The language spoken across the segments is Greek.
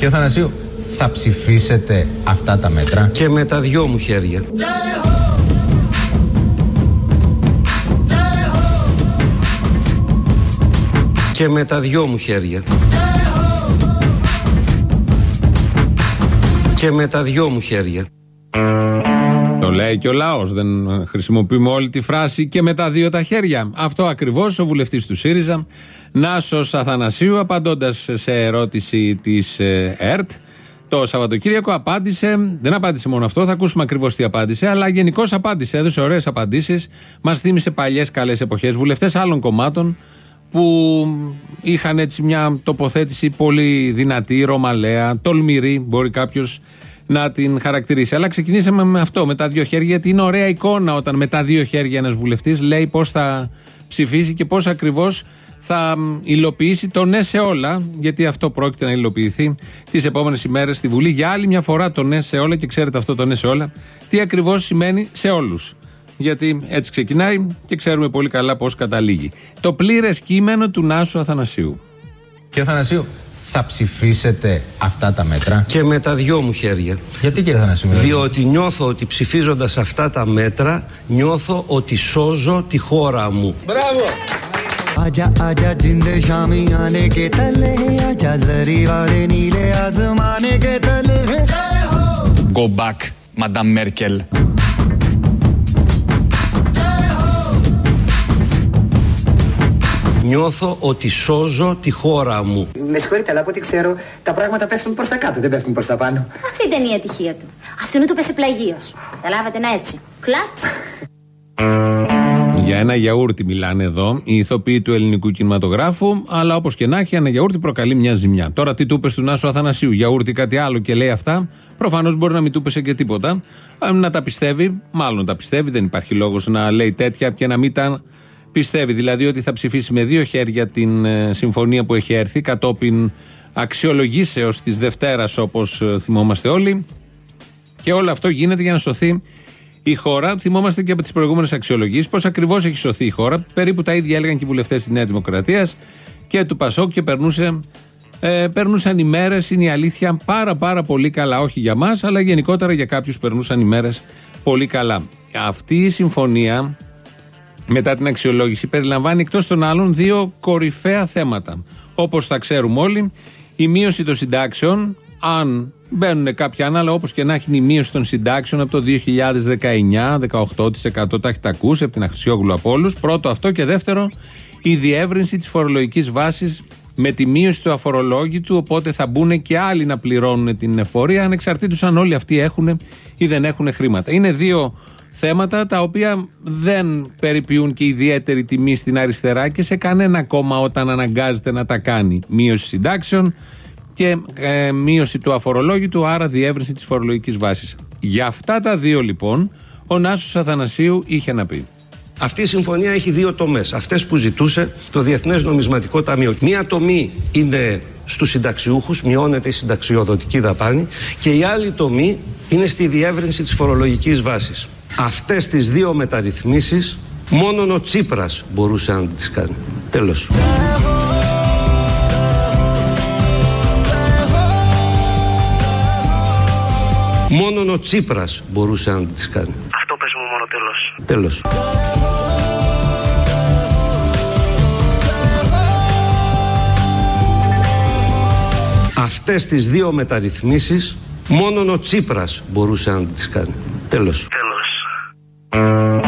Κύριε Θανασίου, θα ψηφίσετε αυτά τα μέτρα; Και με τα δυο μου χέρια. Και με τα δυο μου χέρια. Και με τα δυο μου χέρια. Το λέει και ο λαός. Δεν χρησιμοποιούμε όλη τη φράση και με τα δύο τα χέρια. Αυτό ακριβώς ο βουλευτής του ΣΥΡΙΖΑ, Νάσος Αθανασίου, απαντώντας σε ερώτηση της ε, ΕΡΤ το Σαββατοκύριακο, απάντησε. Δεν απάντησε μόνο αυτό, θα ακούσουμε ακριβώς τι απάντησε, αλλά γενικώς απάντησε. Έδωσε ωραίες απαντήσεις. Μας θύμισε παλιές καλές εποχές. Βουλευτές άλλων κομμάτων που είχαν έτσι μια τοποθέτηση πολύ δυνατή, ρωμαλαία, τολμηρή, μπορεί κάποιος να την χαρακτηρίσει. Αλλά ξεκινήσαμε με αυτό, με τα δύο χέρια, γιατί είναι ωραία εικόνα όταν με τα δύο χέρια ένας βουλευτής λέει πώς θα ψηφίσει και πώς ακριβώς θα υλοποιήσει το ναι σε όλα, γιατί αυτό πρόκειται να υλοποιηθεί τις επόμενες ημέρες στη Βουλή. Για άλλη μια φορά το ναι σε όλα, και ξέρετε αυτό το ναι σε όλα, τι ακριβώς σημαίνει σε όλους Γιατί έτσι ξεκινάει και ξέρουμε πολύ καλά πώ καταλήγει. Το πλήρε κείμενο του Νάσου Αθανασίου. Κύριε Αθανασίου, θα ψηφίσετε αυτά τα μέτρα. Και με τα δυο μου χέρια. Γιατί κύριε Θανασίου. Διότι νιώθω ότι ψηφίζοντας αυτά τα μέτρα νιώθω ότι σώζω τη χώρα μου. Μπράβο! आजा आजा जिंद शामी आने के तले आजा जरी वाले नीले आसमाने के तले Go back, Madame Merkel. Νιώθω ότι σώζω τη χώρα μου. Με συγχωρείτε, αλλά από ό,τι ξέρω, τα πράγματα πέφτουν προς τα κάτω, δεν πέφτουν προς τα πάνω. Αυτή ήταν η ατυχία του. Αυτό είναι του πέσε πλαγίως. Καταλάβατε να έτσι. Κλατ. Για ένα γιαούρτι μιλάνε εδώ οι ηθοποιοί του ελληνικού κινηματογράφου, αλλά όπως και να έχει, ένα γιαούρτι προκαλεί μια ζημιά. Τώρα, τι του είπες του Νάσου Αθανασίου, γιαούρτι κάτι άλλο και λέει αυτά, προφανώς μπορεί να μην του πέσε και τίποτα. Να τα πιστεύει, μάλλον τα πιστεύει, δεν υπάρχει λόγος να λέει τέτοια και να μην τα πιστεύει. Δηλαδή ότι θα ψηφίσει με δύο χέρια την ε, συμφωνία που έχει έρθει κατόπιν αξιολογήσεως της Δευτέρας, όπως θυμόμαστε όλοι. Και όλο αυτό γίνεται για να σωθεί η χώρα. Θυμόμαστε και από τις προηγούμενες αξιολογήσεις πώς ακριβώς έχει σωθεί η χώρα. Περίπου τα ίδια έλεγαν και οι βουλευτές της Νέας Δημοκρατίας και του Πασόκ και περνούσε, ε, περνούσαν οι μέρες, είναι η αλήθεια, πάρα πάρα πολύ καλά. Όχι για μας, αλλά γενικότερα για κάποιους περνούσαν οι μέρες πολύ καλά. Αυτή η συμφωνία μετά την αξιολόγηση περιλαμβάνει εκτός των άλλων δύο κορυφαία θέματα. Όπως θα ξέρουμε όλοι, η μείωση των συντάξεων, αν μπαίνουν κάποια άλλα, αλλά όπως και να έχει η μείωση των συντάξεων από το 2019, 18% τα έχετε ακούσει από την Αχρυσιόγλου από όλους. Πρώτο αυτό και δεύτερο, η διεύρυνση της φορολογικής βάσης με τη μείωση του αφορολόγητου, οπότε θα μπουν και άλλοι να πληρώνουν την εφορία, ανεξαρτήτως αν όλοι αυτοί έχουν ή δεν έχουν χρήματα. Είναι δύο θέματα τα οποία δεν περιποιούν και ιδιαίτερη τιμή στην αριστερά και σε κανένα κόμμα όταν αναγκάζεται να τα κάνει. Μείωση συντάξεων και ε, μείωση του αφορολόγητου, άρα διεύρυνση της φορολογικής βάσης. Για αυτά τα δύο λοιπόν ο Νάσος Αθανασίου είχε να πει. Αυτή η συμφωνία έχει δύο τομές. Αυτές που ζητούσε το Διεθνές Νομισματικό Ταμείο. Μία τομή είναι στους συνταξιούχους, μειώνεται η συνταξιοδοτική δαπάνη. Και η άλλη τομή είναι στη διεύρυνση της φορολογικής βάσης. Αυτές τις δύο μεταρρυθμίσεις μόνο ο Τσίπρας μπορούσε να τις κάνει. Τέλος. Μόνο ο Τσίπρας μπορούσε να τις κάνει. Αυτό πες μου μόνο τέλος. Τέλος. Αυτές τις δύο μεταρρυθμίσεις μόνο ο Τσίπρας μπορούσε να τις κάνει. Τέλος. Τέλος.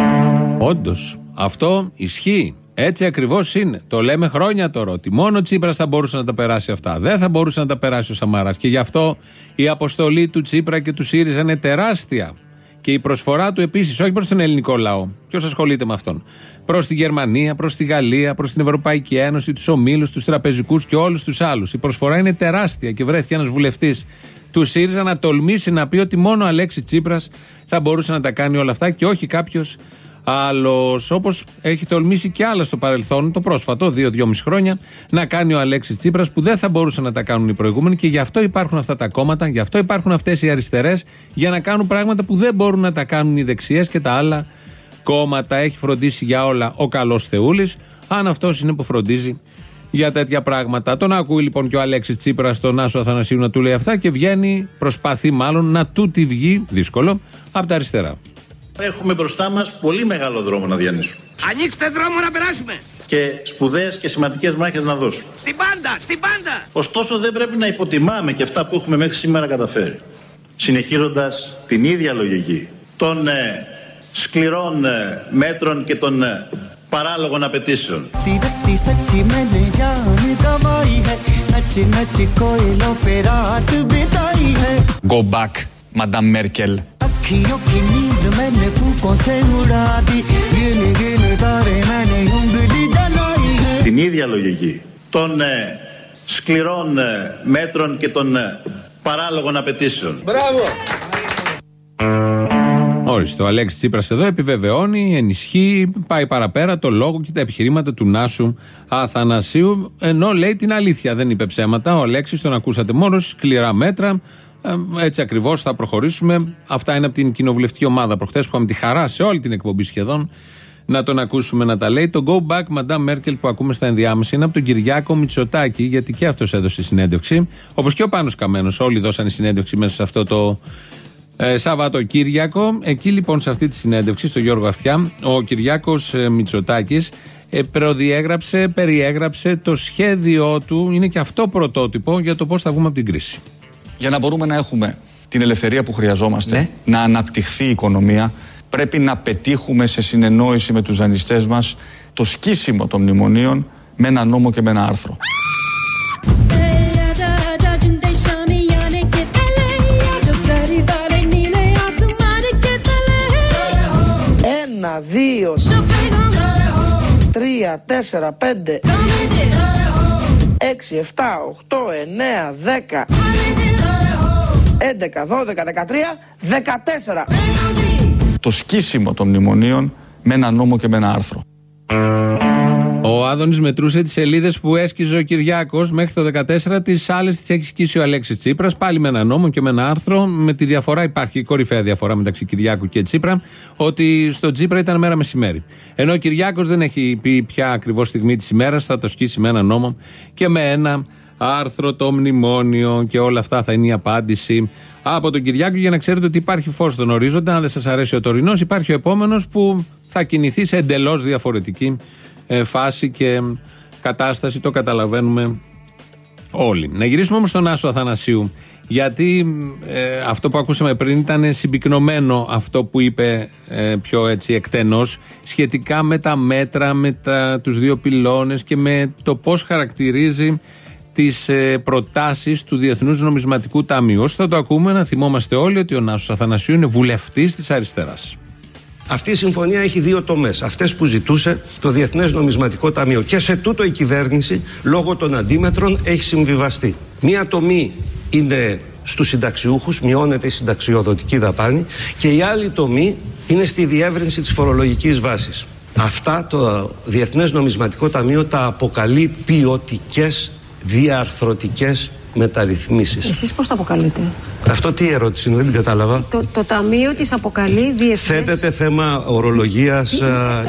Όντως, αυτό ισχύει. Έτσι ακριβώς είναι. Το λέμε χρόνια τώρα ότι μόνο ο Τσίπρας θα μπορούσε να τα περάσει αυτά. Δεν θα μπορούσε να τα περάσει ο Σαμάρα. Και γι' αυτό η αποστολή του Τσίπρα και του ΣΥΡΙΖΑ είναι τεράστια. Και η προσφορά του επίσης, όχι προς τον ελληνικό λαό. Ποιος ασχολείται με αυτόν; Προς τη Γερμανία, προς τη Γαλλία, προς την Ευρωπαϊκή Ένωση, τους ομίλους, τους τραπεζικούς και όλους τους άλλους. Η προσφορά είναι τεράστια και βρέθηκε ένας βουλευτής του ΣΥΡΙΖΑ να τολμήσει να πει ότι μόνο ο Αλέξης Τσίπρας θα μπορούσε να τα κάνει όλα αυτά και όχι κάποιος άλλος. Όπως έχει τολμήσει και άλλα στο παρελθόν, το πρόσφατο, δύο-δυόμιση χρόνια, να κάνει ο Αλέξης Τσίπρας που δεν θα μπορούσαν να τα κάνουν οι προηγούμενοι και γι' αυτό υπάρχουν αυτά τα κόμματα, γι' αυτό υπάρχουν αυτές οι αριστερές, για να κάνουν πράγματα που δεν μπορούν να τα κάνουν οι δεξιές και τα άλλα κόμματα. Έχει φροντίσει για όλα ο καλός Θεούλης, αν αυτός είναι που φροντίζει για τέτοια πράγματα. Τον ακούει λοιπόν και ο Αλέξης Τσίπρας στον Άσο Αθανασίου να του λέει αυτά και βγαίνει, προσπαθεί μάλλον να του τη βγει, δύσκολο, από τα αριστερά. Έχουμε μπροστά μας πολύ μεγάλο δρόμο να διανύσουμε. Ανοίξτε δρόμο να περάσουμε. Και σπουδαίες και σημαντικές μάχες να δώσουμε. Στην πάντα, στην πάντα. Ωστόσο, δεν πρέπει να υποτιμάμε και αυτά που έχουμε μέχρι σήμερα καταφέρει. Συνεχίζοντας την ίδια λογική των ε, σκληρών ε, μέτρων και των ε, παράλογων απαιτήσεων. Go back, Madame Merkel. Την ίδια λογική των ε, σκληρών ε, μέτρων και των ε, παράλογων απαιτήσεων. Μπράβο. Όριστο. Ο Αλέξης Τσίπρας εδώ επιβεβαιώνει, ενισχύει, πάει παραπέρα το λόγο και τα επιχειρήματα του Νάσου Αθανασίου. Ενώ λέει την αλήθεια, δεν είπε ψέματα. Ο Αλέξης τον ακούσατε μόνος, σκληρά μέτρα. Ε, έτσι ακριβώς θα προχωρήσουμε. Αυτά είναι από την κοινοβουλευτική ομάδα προχθές που είχαμε τη χαρά σε όλη την εκπομπή σχεδόν να τον ακούσουμε να τα λέει. Το Go Back Madame Merkel που ακούμε στα ενδιάμεσα είναι από τον Κυριάκο Μητσοτάκη, γιατί και αυτός έδωσε συνέντευξη. Όπως και ο Πάνος Καμένος. Όλοι δώσανε συνέντευξη μέσα σε αυτό το ε, Σαββατοκύριακο. Εκεί λοιπόν σε αυτή τη συνέντευξη, στο Γιώργο Αυτιά, ο Κυριάκος ε, Μητσοτάκης ε, προδιέγραψε, περιέγραψε το σχέδιό του, είναι και αυτό πρωτότυπο για το πώς θα βγούμε από την κρίση. Για να μπορούμε να έχουμε την ελευθερία που χρειαζόμαστε, να αναπτυχθεί η οικονομία, πρέπει να πετύχουμε σε συνεννόηση με τους δανειστές μας το σκίσιμο των μνημονίων με ένα νόμο και με ένα άρθρο. Ένα, δύο, τρία, τέσσερα, πέντε, έξι, εφτά, οχτώ, εννέα, δέκα, έντεκα, δώδεκα, δεκατρία, δεκατέσσερα. Το σκίσιμο των μνημονίων με ένα νόμο και με ένα άρθρο. Ο Άδωνης μετρούσε τις σελίδες που έσκυζε ο Κυριάκος μέχρι το 14. Τις άλλες τις έχει σκίσει ο Αλέξης Τσίπρας. Πάλι με ένα νόμο και με ένα άρθρο. Με τη διαφορά, υπάρχει κορυφαία διαφορά μεταξύ Κυριάκου και Τσίπρα, ότι στο Τσίπρα ήταν μέρα μεσημέρι. Ενώ ο Κυριάκος δεν έχει πει ποια ακριβώς στιγμή της ημέρας θα το σκίσει με ένα νόμο και με ένα άρθρο το μνημόνιο και όλα αυτά θα είναι η απάντηση από τον Κυριάκο για να ξέρετε ότι υπάρχει φως στον ορίζοντα. Αν δεν σας αρέσει ο τωρινός, υπάρχει ο επόμενος που θα κινηθεί σε εντελώς διαφορετική ε, φάση και κατάσταση. Το καταλαβαίνουμε όλοι. Να γυρίσουμε όμως στον Άσο Αθανασίου. Γιατί ε, αυτό που ακούσαμε πριν ήταν συμπυκνωμένο αυτό που είπε ε, πιο έτσι εκτενώς σχετικά με τα μέτρα, με τα, τους δύο πυλώνες και με το πώς χαρακτηρίζει τις ε, προτάσεις του Διεθνούς Νομισματικού Ταμείου. Όσο θα το ακούμε, να θυμόμαστε όλοι ότι ο Νάσος Αθανασίου είναι βουλευτής της αριστεράς. Αυτή η συμφωνία έχει δύο τομές. Αυτές που ζητούσε το Διεθνές Νομισματικό Ταμείο. Και σε τούτο η κυβέρνηση, λόγω των αντίμετρων, έχει συμβιβαστεί. Μία τομή είναι στους συνταξιούχους, μειώνεται η συνταξιοδοτική δαπάνη. Και η άλλη τομή είναι στη διεύρυνση της φορολογικής βάσης. Αυτά το Διεθνές Νομισματικό Ταμείο τα αποκαλεί ποιοτικές διαρθρωτικές μεταρρυθμίσεις. Εσείς πώς το αποκαλείτε; Αυτό τι ερώτηση είναι, δεν την κατάλαβα. Το, το Ταμείο της αποκαλεί διεθνές... Θέτεται θέμα ορολογίας,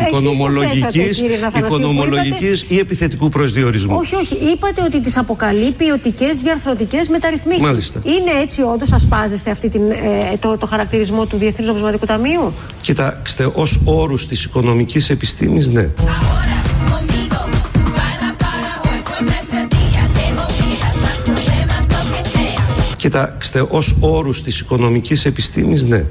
οικονομολογικής, οικονομολογικής ή επιθετικού προσδιορισμού. Όχι, όχι. Είπατε ότι τις αποκαλεί ποιοτικές διαρθρωτικές μεταρρυθμίσεις. Μάλιστα. Είναι έτσι όντως ασπάζεστε αυτή την, ε, το, το χαρακτηρισμό του Διεθνούς Νομισματικού Ταμείου; Κοιτάξτε, ως όρους της οικονομικής επιστήμης, ναι. Κοιτάξτε, ως όρους της οικονομικής επιστήμης, ναι.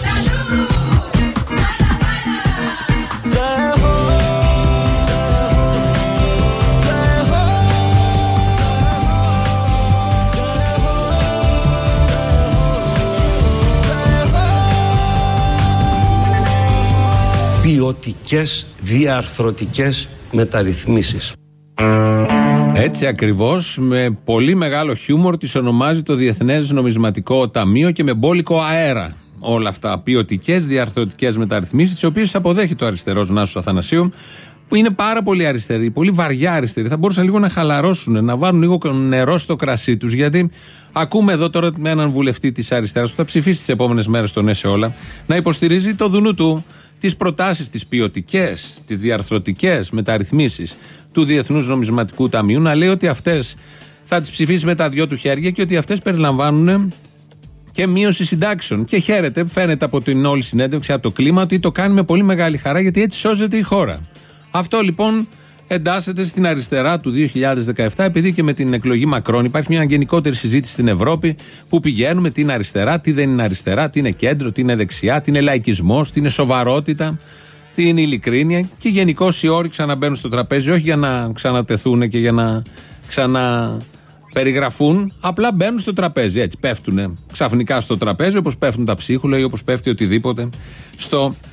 Ποιοτικές διαρθρωτικές μεταρρυθμίσεις. Έτσι ακριβώς, με πολύ μεγάλο χιούμορ, τη ονομάζει το Διεθνές Νομισματικό Ταμείο και με μπόλικο αέρα. όλα αυτά. Ποιοτικές, διαρθρωτικές μεταρρυθμίσεις, τις οποίες αποδέχεται ο αριστερός Νάσος Αθανασίου, που είναι πάρα πολύ αριστεροί, πολύ βαριά αριστεροί. Θα μπορούσαν λίγο να χαλαρώσουν, να βάλουν λίγο νερό στο κρασί τους. Γιατί ακούμε εδώ τώρα με έναν βουλευτή της αριστεράς που θα ψηφίσει τις επόμενες μέρες τον ΕΣΕ όλα, να υποστηρίζει το δουνού του τις προτάσεις, τις ποιοτικές, τις διαρθρωτικές μεταρρυθμίσεις του Διεθνούς Νομισματικού Ταμείου, να λέει ότι αυτές θα τις ψηφίσει με τα δυο του χέρια και ότι αυτές περιλαμβάνουν και μείωση συντάξεων. Και χαίρεται, φαίνεται από την όλη συνέντευξη, από το κλίμα, ότι το κάνει με πολύ μεγάλη χαρά γιατί έτσι σώζεται η χώρα. Αυτό λοιπόν εντάσσεται στην αριστερά του 2017, επειδή και με την εκλογή Μακρόν υπάρχει μια γενικότερη συζήτηση στην Ευρώπη που πηγαίνουμε τι είναι αριστερά, τι δεν είναι αριστερά, τι είναι κέντρο, τι είναι δεξιά, τι είναι λαϊκισμός, τι είναι σοβαρότητα, τι είναι ειλικρίνεια και γενικώ οι όροι ξαναμπαίνουν στο τραπέζι, όχι για να ξανατεθούν και για να ξαναπεριγραφούν, απλά μπαίνουν στο τραπέζι. Έτσι πέφτουν ξαφνικά στο τραπέζι, όπως πέφτουν τα ψίχουλα ή όπως πέφτει οτιδήποτε στο τραπέζι.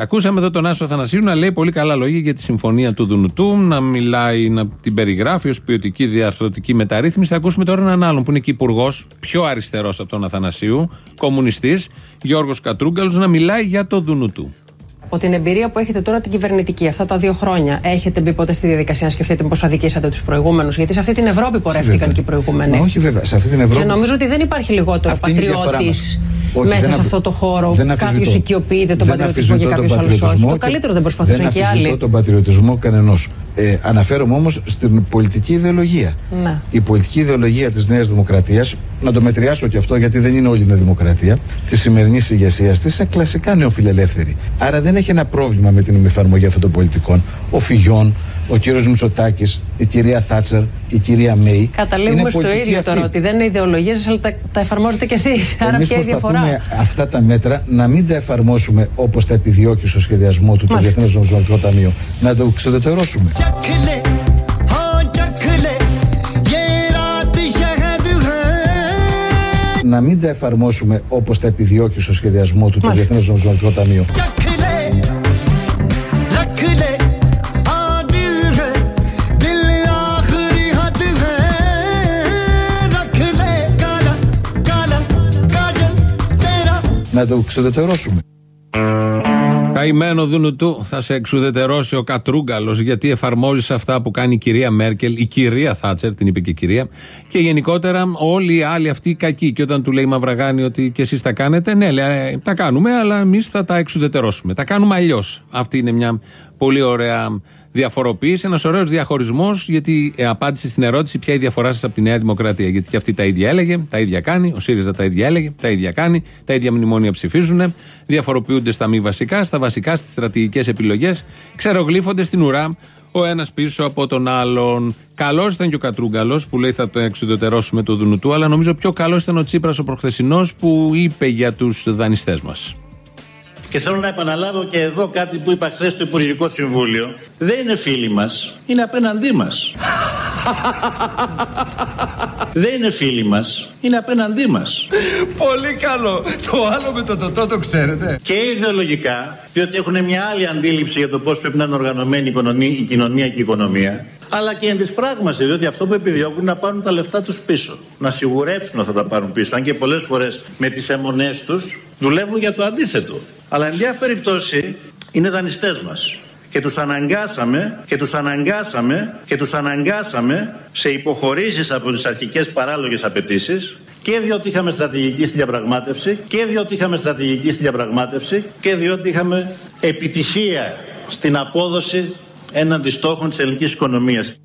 Ακούσαμε εδώ τον Άσο Αθανασίου να λέει πολύ καλά λόγια για τη συμφωνία του Δουνουτού, να μιλάει, να την περιγράφει ως ποιοτική διαρθρωτική μεταρρύθμιση. Θα ακούσουμε τώρα έναν άλλον που είναι και υπουργός, πιο αριστερός από τον Αθανασίου, κομμουνιστής, Γιώργος Κατρούγκαλος, να μιλάει για το Δουνουτού. Από την εμπειρία που έχετε τώρα την κυβερνητική, αυτά τα δύο χρόνια, έχετε μπει ποτέ στη διαδικασία να σκεφτείτε πώς αδικήσατε τους προηγούμενους; Γιατί σε αυτή την Ευρώπη πορεύτηκαν και οι προηγούμενοι. όχι, βέβαια. Σε αυτή την Ευρώπη. Και νομίζω ότι δεν υπάρχει λιγότερο πατριώτης μέσα σε αυτό το χώρο. Κάποιος οικειοποιείται τον πατριωτισμό και κάποιος άλλος όχι. Το καλύτερο δεν προσπαθούσαν και άλλοι. Δεν τον πατριωτισμό κανενός. Ε, αναφέρομαι όμως στην πολιτική ιδεολογία. Ναι. Η πολιτική ιδεολογία της Νέας Δημοκρατίας, να το μετριάσω και αυτό γιατί δεν είναι όλη η Νέα Δημοκρατία, της σημερινής ηγεσίας της είναι κλασικά νεοφιλελεύθερη. Άρα δεν έχει ένα πρόβλημα με την εφαρμογή αυτών των πολιτικών. Ο Φιγιόν, ο κύριος Μητσοτάκης, η κυρία Θάτσερ, η κυρία Μέη. Καταλήγουμε στο ίδιο τώρα, ότι δεν είναι ιδεολογίες, αλλά τα, τα εφαρμόζετε κι εσείς. Άρα ποια η διαφορά; αυτά τα μέτρα να μην τα εφαρμόσουμε όπως τα επιδιώκει στο σχεδιασμό του το Διεθνές Νομισματικό Ταμείο. Να το ξεδετερώσουμε. να μην τα εφαρμόσουμε όπως τα επιδιώκει στο σχεδιασμό του το Διεθνές Νομισματικό Ταμείο. Να το ξεδετερώσουμε. Καημένο δούνου του, θα σε εξουδετερώσει ο Κατρούγκαλος γιατί εφαρμόζεις αυτά που κάνει η κυρία Μέρκελ, η κυρία Θάτσερ, την είπε και η κυρία, και γενικότερα όλοι οι άλλοι αυτοί οι κακοί. Και όταν του λέει Μαυραγάνη ότι και εσείς τα κάνετε, ναι, λέει, τα κάνουμε, αλλά εμείς θα τα εξουδετερώσουμε. Τα κάνουμε αλλιώς. Αυτή είναι μια πολύ ωραία διαφοροποίηση, ένας ωραίος διαχωρισμός, γιατί ε, απάντησε στην ερώτηση ποια είναι η διαφορά σας από τη Νέα Δημοκρατία. Γιατί και αυτή τα ίδια έλεγε, τα ίδια κάνει, ο ΣΥΡΙΖΑ τα ίδια έλεγε, τα ίδια κάνει, τα ίδια μνημόνια ψηφίζουν, διαφοροποιούνται στα μη βασικά, στα βασικά, στις στρατηγικές επιλογές, ξερογλύφονται στην ουρά ο ένας πίσω από τον άλλον. Καλός ήταν και ο Κατρούγκαλος που λέει θα το εξουδετερώσουμε το Δουνουτού, αλλά νομίζω πιο καλός ήταν ο Τσίπρας ο προχθεσινός που είπε για τους δανειστές μας. Και θέλω να επαναλάβω και εδώ κάτι που είπα χθες στο Υπουργικό Συμβούλιο. Δεν είναι φίλοι μας, είναι απέναντί μας. Δεν είναι φίλοι μας, είναι απέναντί μας. Πολύ καλό. Το άλλο με το τοτό το ξέρετε. Και ιδεολογικά, διότι έχουν μια άλλη αντίληψη για το πώς πρέπει να είναι οργανωμένη η κοινωνία και η οικονομία. Αλλά και εν τη πράγμαση, διότι αυτό που επιδιώκουν είναι να πάρουν τα λεφτά τους πίσω. Να σιγουρέψουν ότι θα τα πάρουν πίσω. Αν και πολλές φορές με τις αιμονές τους δουλεύουν για το αντίθετο. Αλλά εν διάφορη περιπτώσει είναι δανειστές μας. Και τους αναγκάσαμε, και τους αναγκάσαμε, και τους αναγκάσαμε σε υποχωρήσεις από τις αρχικές παράλογες απαιτήσεις και διότι είχαμε στρατηγική στη διαπραγμάτευση και διότι είχαμε στρατηγική στη διαπραγμάτευση και διότι είχαμε επιτυχία στην απόδοση έναντι στόχων της ελληνικής οικονομίας.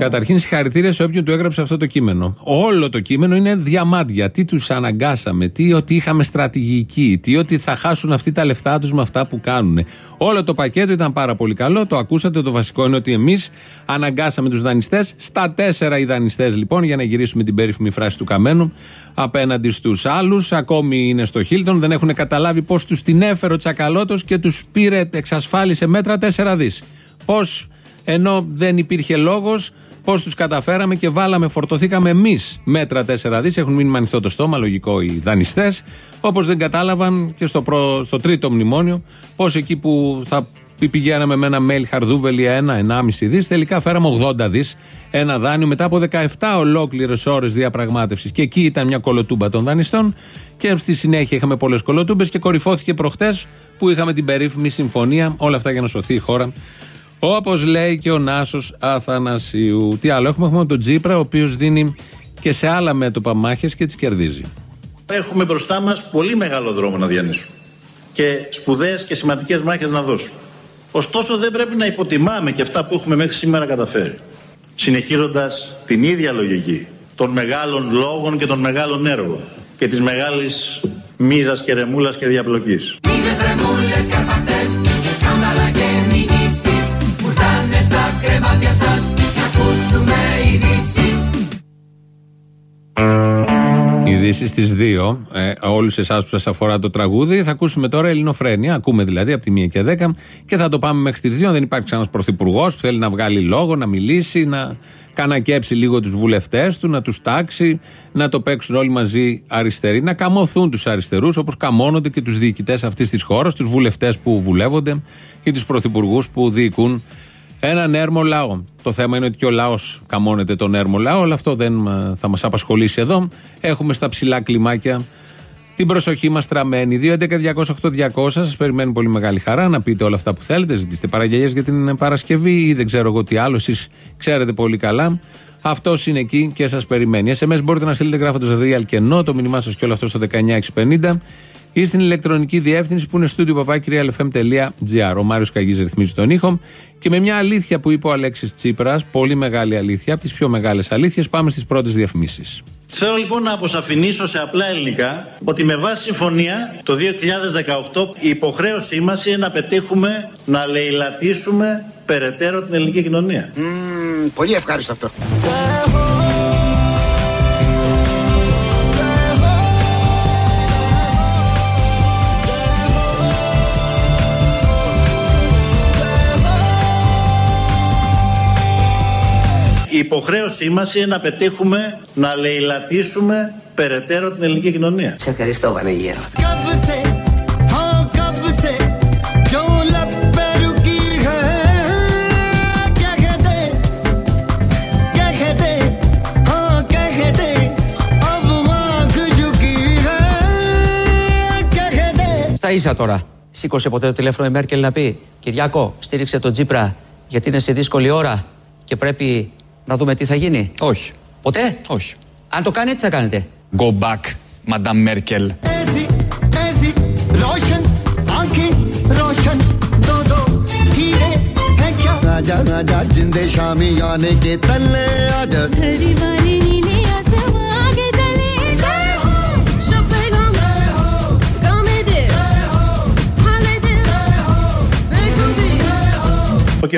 Καταρχήν, συγχαρητήρια σε όποιον του έγραψε αυτό το κείμενο. Όλο το κείμενο είναι διαμάντια. Τι τους αναγκάσαμε, τι ότι είχαμε στρατηγική, τι ότι θα χάσουν αυτοί τα λεφτά τους με αυτά που κάνουν. Όλο το πακέτο ήταν πάρα πολύ καλό. Το ακούσατε. Το βασικό είναι ότι εμείς αναγκάσαμε τους δανειστές. Στα τέσσερα οι δανειστές λοιπόν, για να γυρίσουμε την περίφημη φράση του Καμένου, απέναντι στους άλλους. Ακόμη είναι στο Χίλτον. Δεν έχουν καταλάβει πώς τους την έφερε ο Τσακαλώτος και τους πήρε, εξασφάλισε μέτρα 4 δις. Πώς ενώ δεν υπήρχε λόγος, Πώς τους καταφέραμε και βάλαμε, φορτωθήκαμε εμείς μέτρα 4 δις. Έχουν μείνει με ανοιχτό το στόμα, λογικό οι δανειστές. Όπως δεν κατάλαβαν και στο, προ, στο τρίτο μνημόνιο, πώς εκεί που θα Πηγαίναμε με ένα mail χαρδούβελη 1-1,5 δις. Τελικά φέραμε 80 δις. Ένα δάνειο μετά από 17 ολόκληρες ώρες διαπραγμάτευσης. Και εκεί ήταν μια κολοτούμπα των δανειστών. Και στη συνέχεια είχαμε πολλές κολοτούμπες και κορυφώθηκε προχτές που είχαμε την περίφημη συμφωνία. Όλα αυτά για να σωθεί η χώρα. Όπως λέει και ο Νάσος Αθανασίου. Τι άλλο έχουμε, έχουμε τον Τζίπρα, ο οποίος δίνει και σε άλλα μέτωπα μάχες και τις κερδίζει. Έχουμε μπροστά μας πολύ μεγάλο δρόμο να διανύσουμε. Και σπουδαίες και σημαντικές μάχες να δώσουμε. Ωστόσο, δεν πρέπει να υποτιμάμε και αυτά που έχουμε μέχρι σήμερα καταφέρει. Συνεχίζοντας την ίδια λογική των μεγάλων λόγων και των μεγάλων έργων και της μεγάλης μίζας και ρεμούλας και διαπλοκής. Μίζες, ρεμούλες, καρπακτές, ήρθανε στα κρεβάτια σας να ακούσουμε ειδήσεις. Ειδήσεις στις 2. Ε, Όλους εσάς που σας αφορά το τραγούδι, θα ακούσουμε τώρα ελληνοφρένεια. Ακούμε δηλαδή από τη 1 και 10 και θα το πάμε μέχρι τις 2. Δεν υπάρχει ένας πρωθυπουργός που θέλει να βγάλει λόγο, να μιλήσει, να κανακέψει λίγο τους βουλευτές του, να τους τάξει, να το παίξουν όλοι μαζί αριστεροί, να καμωθούν τους αριστερούς όπως καμώνονται και τους διοικητές αυτής της χώρας, τους βουλευτές που βουλεύονται ή τους πρωθυπουργούς που διοικούν έναν έρμο λαό. Το θέμα είναι ότι και ο λαός καμώνεται τον έρμο λαό, αλλά αυτό δεν ε, θα μας απασχολήσει εδώ. Έχουμε στα ψηλά κλιμάκια την προσοχή μας στραμμένη. 2.11.208.200. Σας περιμένει πολύ μεγάλη χαρά να πείτε όλα αυτά που θέλετε. Ζητήστε παραγγελίες για την Παρασκευή ή δεν ξέρω εγώ τι άλλο. Εσείς ξέρετε πολύ καλά. Αυτός είναι εκεί και σας περιμένει. SMS μπορείτε να στείλετε γράφοντας real και no το μήνυμά σας και όλο αυτό στο 19650 ή στην ηλεκτρονική διεύθυνση που είναι στούντιο παπάκυριαλεφm.gr. Ο Μάριος Καγής ρυθμίζει τον ήχο. Και με μια αλήθεια που είπε ο Αλέξης Τσίπρας, πολύ μεγάλη αλήθεια, από τις πιο μεγάλες αλήθειες, πάμε στις πρώτες διαφημίσεις. Θέλω λοιπόν να αποσαφηνίσω σε απλά ελληνικά ότι με βάση συμφωνία το 2018 η υποχρέωσή μας είναι να πετύχουμε να λαιλατίσουμε περαιτέρω την ελληνική κοινωνία. πολύ ευχάριστο αυτό. υποχρέωσή μας είναι να πετύχουμε να λαιλατίσουμε περαιτέρω την ελληνική κοινωνία. Σε ευχαριστώ Βανεγία. Στα ίσα τώρα. Σήκωσε ποτέ το τηλέφωνο η Μέρκελ να πει Κυριάκο, στήριξε τον Τζίπρα γιατί είναι σε δύσκολη ώρα και πρέπει να δούμε τι θα γίνει. Όχι. Ποτέ? Όχι. Αν το κάνει, τι θα κάνετε. Go back, Madame Merkel. ऐसी ऐसी रोशन आंखें रोशन दो दो हीरे हैं क्या आजा आजा जिंदे शामी आने के तले आजा Το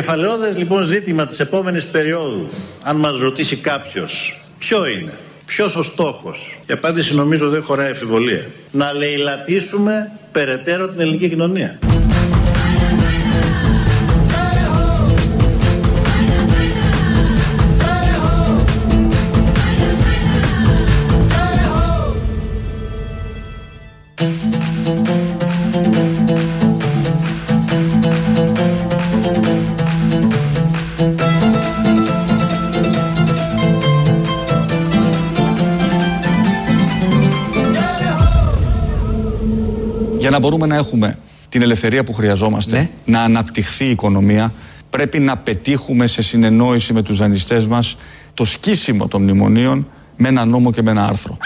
Κεφαλαιόδες λοιπόν ζήτημα της επόμενης περίοδου, αν μας ρωτήσει κάποιος, ποιο είναι, ποιος ο στόχος, η απάντηση νομίζω δεν χωράει εφηβολία. Να λαιλατίσουμε περαιτέρω την ελληνική κοινωνία. Να μπορούμε να έχουμε την ελευθερία που χρειαζόμαστε, Ναι. να αναπτυχθεί η οικονομία, πρέπει να πετύχουμε σε συνεννόηση με τους δανειστές μας το σκίσιμο των μνημονίων με ένα νόμο και με ένα άρθρο.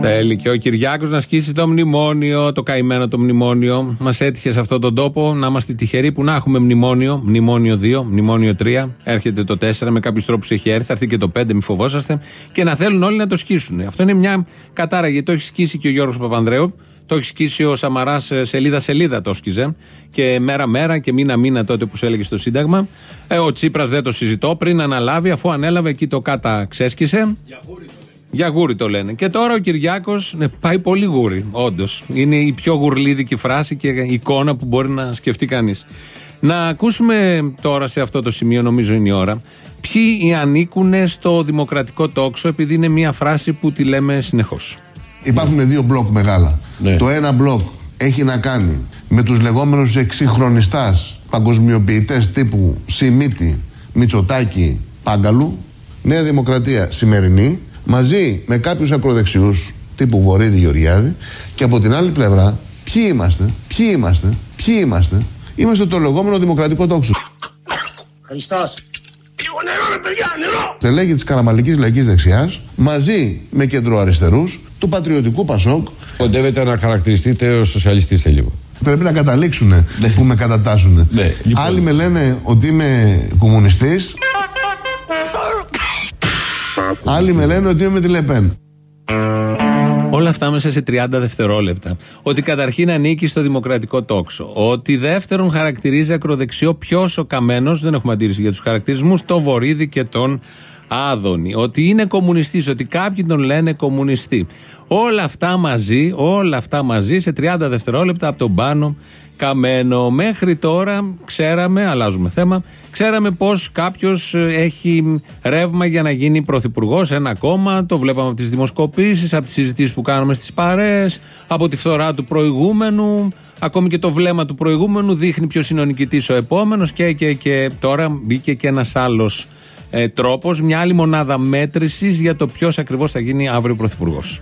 Θέλει και ο Κυριάκος να σκίσει το μνημόνιο, το καημένο το μνημόνιο. Μας έτυχε σε αυτόν τον τόπο να είμαστε τυχεροί που να έχουμε μνημόνιο. Μνημόνιο 2, μνημόνιο 3. Έρχεται το 4 με κάποιους τρόπους έχει έρθει. Θα έρθει και το 5, μη φοβόσαστε. Και να θέλουν όλοι να το σκίσουν. Αυτό είναι μια κατάρα γιατί το έχει σκίσει και ο Γιώργος Παπανδρέου. Το έχει σκίσει ο Σαμαράς σελίδα-σελίδα το σκιζε και μέρα-μέρα και μήνα-μήνα τότε που σου έλεγε στο Σύνταγμα. Ε, ο Τσίπρας δεν το συζητώ πριν αναλάβει, αφού ανέλαβε εκεί το κάτα ξέσκησε. Για γούρι το λένε. Και τώρα ο Κυριάκος ναι, πάει πολύ γούρι. Όντως. Είναι η πιο γουρλίδικη φράση και εικόνα που μπορεί να σκεφτεί κανείς. Να ακούσουμε τώρα σε αυτό το σημείο, νομίζω είναι η ώρα, ποιοι ανήκουν στο δημοκρατικό τόξο, επειδή είναι μια φράση που τη λέμε συνεχώς. Υπάρχουν δύο μπλοκ μεγάλα. Το ένα μπλοκ έχει να κάνει με τους λεγόμενους εξυγχρονιστάς παγκοσμιοποιητές τύπου Σιμίτη, Μητσοτάκη, Πάγκαλου, Νέα Δημοκρατία σημερινή, μαζί με κάποιους ακροδεξιούς τύπου Βορύδη Γεωργιάδη και από την άλλη πλευρά ποιοι είμαστε, ποιοι είμαστε, ποιοι είμαστε, είμαστε το λεγόμενο δημοκρατικό τόξο. Χριστός. Λίγο νερό ρε παιδιά, νερό! Στελέχη της Καραμαλικής Λαϊκής Δεξιάς μαζί με κεντροαριστερούς του Πατριωτικού Πασόκ Κοντεύετε να χαρακτηριστείτε ως σοσιαλιστής σε λίγο. Πρέπει να καταλήξουν που με κατατάσσουν. λοιπόν. Άλλοι με λένε ότι είμαι κομμουνιστής. Άλλοι με λένε ότι είμαι με τη Λεπέν. Όλα αυτά μέσα σε 30 δευτερόλεπτα. Ότι καταρχήν ανήκει στο δημοκρατικό τόξο. Ότι δεύτερον χαρακτηρίζει ακροδεξιό ποιος ο καμένος, δεν έχουμε αντίρρηση για τους χαρακτηρισμούς, το Βορύδη και τον Άδωνη. Ότι είναι κομμουνιστής, ότι κάποιοι τον λένε κομμουνιστή. Όλα αυτά μαζί, όλα αυτά μαζί σε 30 δευτερόλεπτα από τον πάνω καμένο. Μέχρι τώρα ξέραμε, αλλάζουμε θέμα, ξέραμε πως κάποιος έχει ρεύμα για να γίνει πρωθυπουργός σε ένα κόμμα. Το βλέπαμε από τις δημοσκοπήσεις, από τις συζητήσεις που κάναμε στις παρέες, από τη φθορά του προηγούμενου. Ακόμη και το βλέμμα του προηγούμενου δείχνει ποιος είναι ο νικητής ο επόμενος και, και, και τώρα μπήκε και ένας άλλος ε, τρόπος, μια άλλη μονάδα μέτρησης για το ποιος ακριβώς θα γίνει αύριο πρωθυπουργός.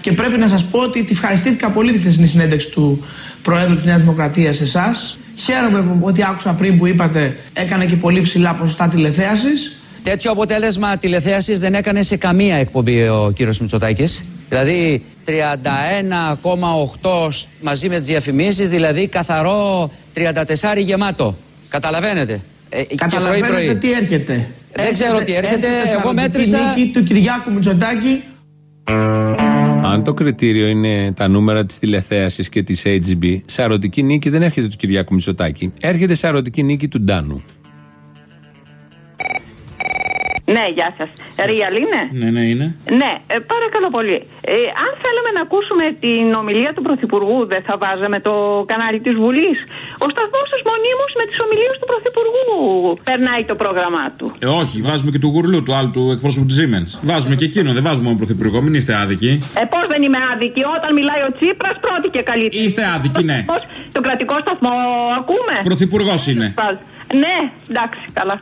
Και πρέπει να σας πω ότι τη ευχαριστήθηκα πολύ τη χθεσινή συνέντευξη του Προέδρου της Νέας Δημοκρατίας σε εσάς. Χαίρομαι που ό,τι άκουσα πριν που είπατε έκανε και πολύ ψηλά ποσοστά τηλεθέασης. Τέτοιο αποτέλεσμα τηλεθέασης δεν έκανε σε καμία εκπομπή ο κύριος Μητσοτάκης. Δηλαδή 31,8 μαζί με τις διαφημίσεις, δηλαδή καθαρό 34 γεμάτο. Καταλαβαίνετε. Ε, και Καταλαβαίνετε πρωί-πρωί. τι έρχεται. Δεν ξέρω τι έρχεται, εγώ σαραντική μέτρησα- νίκη του Κυριάκου Μητσοτάκη Αν το κριτήριο είναι τα νούμερα της τηλεθέασης και της HGB, σαρωτική νίκη δεν έρχεται του Κυριάκου Μητσοτάκη. Έρχεται σαρωτική νίκη του Ντάνου. Ναι, γεια σας. Real είναι; Ναι, ναι, είναι. Ναι, ε, παρακαλώ πολύ. Ε, αν θέλαμε να ακούσουμε την ομιλία του Πρωθυπουργού, δεν θα βάζαμε το κανάλι της Βουλής. Ο σταθμός σα μονίμως με τις ομιλίες του Πρωθυπουργού περνάει το πρόγραμμά του. Ε, όχι, βάζουμε και του γουρλού, του άλλου του εκπρόσωπου της Siemens. Βάζουμε και εκείνο, δεν βάζουμε μόνο πρωθυπουργό, μην είστε άδικοι. Ε, πώς δεν είμαι άδικη, όταν μιλάει ο Τσίπρας, πρώτη και καλύτερη. Είστε άδικοι, ναι. Το κρατικό σταθμό ακούμε. Πρωθυπουργός είναι. Ναι, εντάξει, καλά.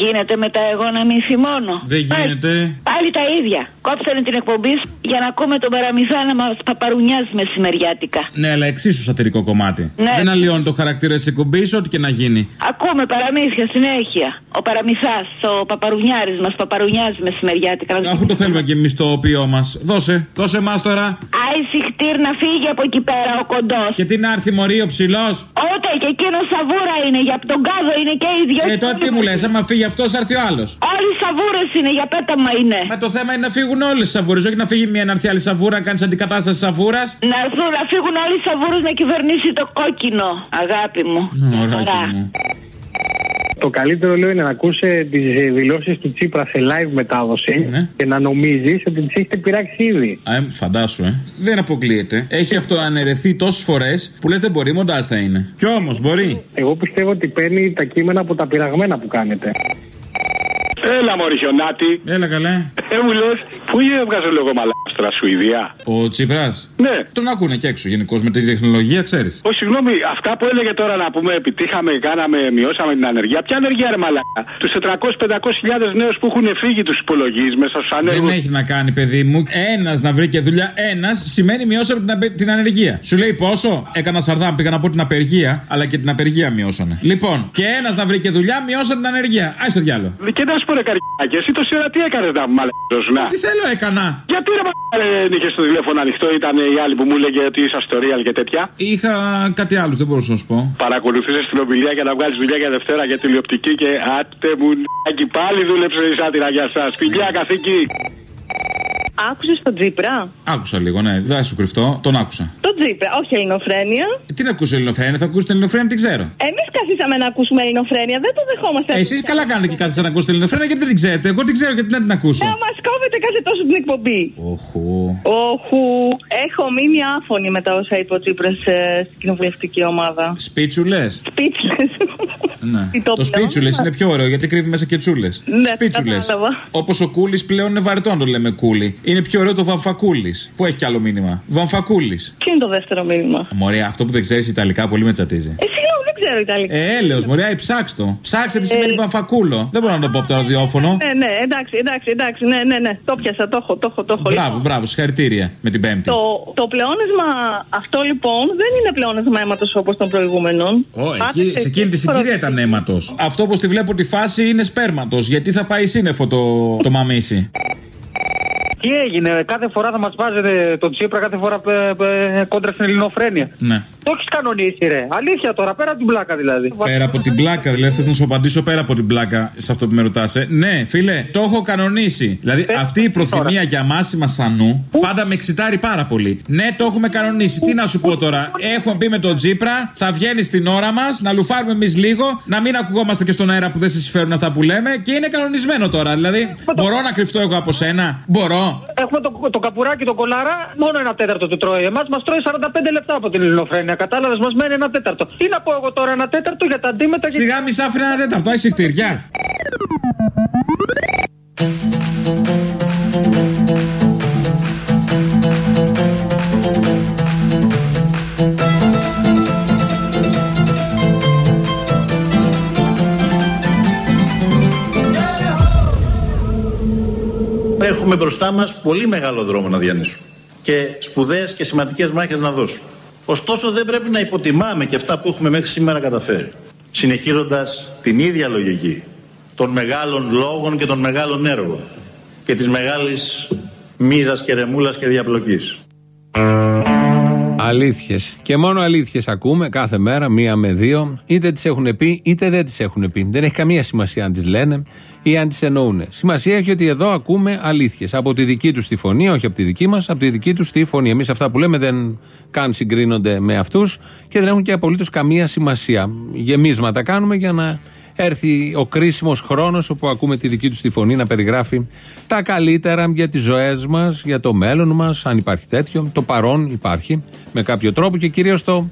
Γίνεται μετά εγώ να μην θυμώνω. Δεν γίνεται. Πάλι τα ίδια. Κόψανε την εκπομπή για να ακούμε τον παραμυθά να μας παπαρουνιάζει μεσημεριάτικα. Ναι, αλλά εξίσου σατυρικό κομμάτι. Ναι. Δεν αλλοιώνει το χαρακτήρα της εκπομπής, ό,τι και να γίνει. Ακούμε παραμύθια συνέχεια. Ο παραμυθάς, ο παπαρουνιάρης μας παπαρουνιάζει μεσημεριάτικα. Αφού το θέλουμε και εμείς το οποίο μας. Δώσε, δώσε εμάς τώρα. Άισι χτύρ να φύγει από εκεί πέρα ο κοντός. Και τι να έρθει μωρή ο ψηλός; Ούτε και εκείνος σαβούρα είναι. Για τον κάδο είναι και οι δυο. Ε, τότε τι μου λες, άμα φύγει αυτό, θα έρθει ο άλλος. Όλοι σαβούρες είναι. Για πέταμα είναι. Μα το θέμα είναι να φύγουν όλε τι σαβούρες. Όχι να φύγει μία να έρθει άλλη σαβούρα, να κάνεις αντικατάσταση σαβούρας. Να έρθουν να φύγουν όλοι οι σαβούρες να κυβερνήσει το κόκκινο. Αγάπη μου. Ωραάκι μου. Το καλύτερο λέω είναι να ακούσει τις δηλώσεις του Τσίπρα σε live μετάδοση Ναι. και να νομίζεις ότι τις έχετε πειράξει ήδη. Α, ε, φαντάσου, ε. Δεν αποκλείεται. Έχει αυτό αναιρεθεί τόσες φορές που λες δεν μπορεί, μοντάζ θα είναι. Κι όμως μπορεί. Εγώ πιστεύω ότι παίρνει τα κείμενα από τα πειραγμένα που κάνετε. Έλα, Μωρή Χιονάτη. Έλα, καλέ. Ε, μου λες, πού έβγαζε λόγο μαλάστρα, Σουηδία. Ο Τσίπρας; Ναι. Τον ακούνε και έξω γενικώς με τη τεχνολογία, ξέρεις. Ω, συγγνώμη, αυτά που έλεγε τώρα να πούμε, επιτύχαμε, κάναμε, μειώσαμε την ανεργία. Ποια ανεργία, ρε μαλάκα; Τους 400-500 χιλιάδες νέους που έχουν φύγει, τους υπολογίζεις μέσα στους ανέργους. Δεν έχει να κάνει, παιδί μου. Ένας να βρει και δουλειά, ένας σημαίνει μειώσαμε την, απε- την ανεργία. Σου λέει πόσο; Έκανα σαρδάμ, πήγα να πω την απεργία, αλλά και την απεργία μειώσανε. Λοιπόν, και ένας να βρει και δουλειά, μειώσανε την ανεργία. Άι στο διάλογο. Και να σου πω, ρε καριάκια, εσύ τόση ώρα τι έκανες να μαλακό να. Τι θέλω έκανα. Γιατί ρε μαλάκα δεν είχε το τηλέφωνο ανοιχτό, ήταν η άλλη που μου έλεγε ότι είσαι στο real και τέτοια. Είχα κάτι άλλο, δεν μπορούσα να σου πω. Παρακολουθούσες την ομιλία για να βγάλεις δουλειά για Δευτέρα για τηλεοπτική και άτε μου νάκι πάλι δούλεψε η σάτυρα για εσά. Φιλιά καθήκη. Άκουσες τον Τζίπρα; Άκουσα λίγο, ναι, δεν θα σου κρυφτώ, τον άκουσα. Τον Τζίπρα, όχι ελληνοφρένεια. Ε, τι να ακούσει ελληνοφρένεια, θα ακούσει την ελληνοφρένεια, την ξέρω. Εμείς καθίσαμε να ακούσουμε ελληνοφρένεια, δεν το δεχόμαστε. Εσείς καλά κάνετε και κάθεσα να ακούσετε την ελληνοφρένεια γιατί δεν την ξέρετε. Εγώ την ξέρω γιατί να την ακούσω. Να μας κόβετε κάθε τόσο την εκπομπή. Οχου. Όχου. Έχω μείνει άφωνη με τα όσα είπε ο Τσίπρα στην κοινοβουλευτική ομάδα. Σπίτσουλες. Σπίτσλε. Ναι. Τι το Το σπίτσουλες πλεόνασμα; είναι πιο ωραίο γιατί κρύβει μέσα και τσούλε. Ναι, Σπίτσουλες. κατάλαβα. Όπως ο κούλης πλέον είναι βαρετό να το λέμε κούλι. Είναι πιο ωραίο το βαμφακούλης. Που έχει κι άλλο μήνυμα; Βαμφακούλης. Ποιο είναι το δεύτερο μήνυμα; Μωρία, αυτό που δεν ξέρεις Ιταλικά πολύ με τσατίζει. Ε, συγγνώμη, δεν ξέρω Ιταλικά. Ε, έλεος, μωριά, ή ψάξ' το. Ψάξε τι σημαίνει βαμφακούλο. Δεν μπορώ να το πω από το ραδιόφωνο. Ναι, ναι, εντάξει, εντάξει, εντάξει, ναι, ναι, ναι. Το πιάσα, το έχω, το έχω, το έχω. Μπράβο, μπράβο, συγχαρητήρια με την Πέμπτη. Το, το πλεόνασμα αυτό λοιπόν δεν είναι πλεόνασμα αίματος όπως των προηγούμενων. Ω, εκεί, σε εκείνη τη συγκυρία ήταν αίματος. Αυτό όπως τη βλέπω τη φάση είναι σπέρματος. Γιατί θα πάει σύννεφο το, το μαμίσι; Τι έγινε, κάθε φορά θα μας βάζετε τον Τσίπρα, κάθε φορά ε, ε, κόντρα στην ελληνοφρένεια. Ναι. Το έχεις κανονίσει, ρε. Αλήθεια τώρα, πέρα από την πλάκα δηλαδή. Πέρα από την πλάκα, δηλαδή θες να σου απαντήσω πέρα από την πλάκα σε αυτό που με ρωτάς. Ναι, φίλε, το έχω κανονίσει. Δηλαδή αυτή η προθυμία για μάσιμα σανού πάντα με εξητάρει πάρα πολύ. Ναι, το έχουμε κανονίσει. Τι να σου πω τώρα, έχουμε πει με τον Τζίπρα, θα βγαίνει στην ώρα μας, να λουφάρουμε εμείς λίγο, να μην ακουγόμαστε και στον αέρα που δεν σε συμφέρουν αυτά που λέμε και είναι κανονισμένο τώρα. Δηλαδή, μπορώ να κρυφτώ εγώ από σένα; Μπορώ. Έχουμε το, το καπουράκι, το κολάρα, μόνο ένα τέταρτο του τρώει. Εμάς μας τρώει 45 λεπτά από την ελληνοφρένεια. Κατάλαβες, μας μένει ένα τέταρτο. Τι να πω εγώ τώρα, ένα τέταρτο για τα αντίμετρα και. Σιγά μη σ' άφηνε ένα τέταρτο, άισε χτυριά. Έχουμε μπροστά μας πολύ μεγάλο δρόμο να διανύσουμε και σπουδαίες και σημαντικές μάχες να δώσουμε. Ωστόσο δεν πρέπει να υποτιμάμε και αυτά που έχουμε μέχρι σήμερα καταφέρει. Συνεχίζοντας την ίδια λογική των μεγάλων λόγων και των μεγάλων έργων και της μεγάλης μοίρας και ρεμούλας και διαπλοκής. Αλήθειες. Και μόνο αλήθειες ακούμε κάθε μέρα, μία με δύο. Είτε τις έχουν πει, είτε δεν τις έχουν πει. Δεν έχει καμία σημασία αν τις λένε ή αν τις εννοούν. Σημασία έχει ότι εδώ ακούμε αλήθειες. Από τη δική τους τη φωνή, όχι από τη δική μας, από τη δική τους τη φωνή. Εμείς αυτά που λέμε δεν καν συγκρίνονται με αυτούς και δεν έχουν και απολύτως καμία σημασία. Γεμίσματα κάνουμε για να έρθει ο κρίσιμος χρόνος όπου ακούμε τη δική του τη φωνή να περιγράφει τα καλύτερα για τις ζωές μας, για το μέλλον μας, αν υπάρχει τέτοιο. Το παρόν υπάρχει με κάποιο τρόπο και κυρίως το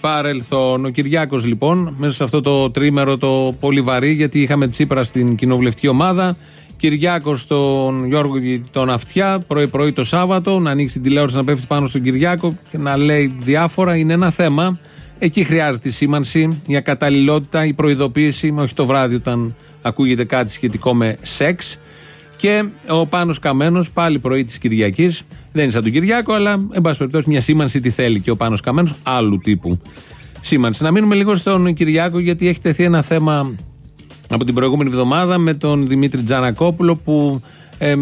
παρελθόν. Ο Κυριάκος λοιπόν, μέσα σε αυτό το τρίμερο το πολύ βαρύ, γιατί είχαμε Τσίπρα στην κοινοβουλευτική ομάδα. Κυριάκος τον Γιώργο τον Αυτιά, πρωί-πρωί το Σάββατο, να ανοίξει την τηλεόραση να πέφτει πάνω στον Κυριάκο και να λέει διάφορα. Είναι ένα θέμα. Εκεί χρειάζεται η σήμανση, η ακαταλληλότητα, η προειδοποίηση, όχι το βράδυ όταν ακούγεται κάτι σχετικό με σεξ. Και ο Πάνος Καμένος πάλι πρωί της Κυριακής, δεν είναι σαν τον Κυριάκο, αλλά εν πάση περιπτώσει μια σήμανση τι θέλει και ο Πάνος Καμένος άλλου τύπου σήμανση. Να μείνουμε λίγο στον Κυριάκο, γιατί έχει τεθεί ένα θέμα από την προηγούμενη εβδομάδα με τον Δημήτρη Τζανακόπουλο που ε,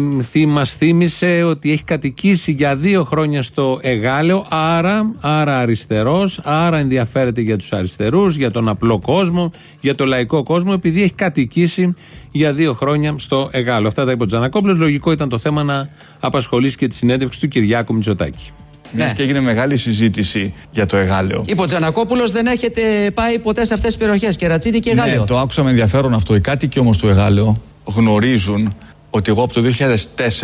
μας θύμισε ότι έχει κατοικήσει για δύο χρόνια στο Εγάλεο, άρα, άρα αριστερός, άρα ενδιαφέρεται για τους αριστερούς, για τον απλό κόσμο, για το λαϊκό κόσμο, επειδή έχει κατοικήσει για δύο χρόνια στο Εγάλεο. Αυτά τα είπε ο Τζανακόπουλος, λογικό ήταν το θέμα να απασχολήσει και τη συνέντευξη του Κυριάκου Μητσοτάκη. Μιας και έγινε μεγάλη συζήτηση για το Εγάλεο. Είπε ο Τζανακόπουλος, δεν έχετε πάει ποτέ σε αυτές τις περιοχές. Κερατσίνη και Γάλλιο. Ναι, το άκουσα με ενδιαφέρον αυτό. Οι κάτοικοι όμως του Εγάλεο γνωρίζουν ότι εγώ από το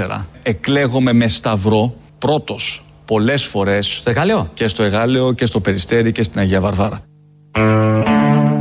2004 εκλέγομαι με σταυρό πρώτος πολλές φορές. Στο Εγάλεο; Και στο Εγάλεο και στο Περιστέρι και στην Αγία Βαρβάρα.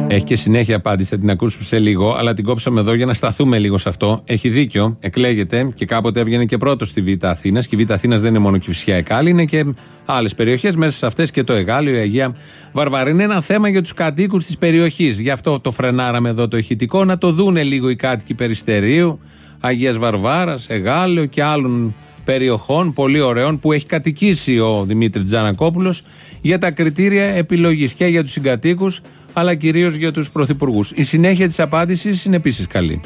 Έχει και συνέχεια απάντηση, θα την ακούσουμε σε λίγο, αλλά την κόψαμε εδώ για να σταθούμε λίγο σε αυτό. Έχει δίκιο, εκλέγεται και κάποτε έβγαινε και πρώτος στη Β' Αθήνας. Και η Β' Αθήνας δεν είναι μόνο Κυφσιά Εκάλη, είναι και άλλες περιοχές. Μέσα σε αυτές και το Εγάλιο, η Αγία Βαρβάρα. Είναι ένα θέμα για τους κατοίκους της περιοχής. Γι' αυτό το φρενάραμε εδώ το ηχητικό, να το δούνε λίγο οι κάτοικοι Περιστερίου, Αγίας Βαρβάρας, Εγάλιο και άλλων περιοχών πολύ ωραίων που έχει κατοικήσει ο Δημήτρη Τζανακόπουλος για τα κριτήρια επιλογής και για τους συγκατοίκους αλλά κυρίως για τους πρωθυπουργούς. Η συνέχεια της απάντησης είναι επίσης καλή.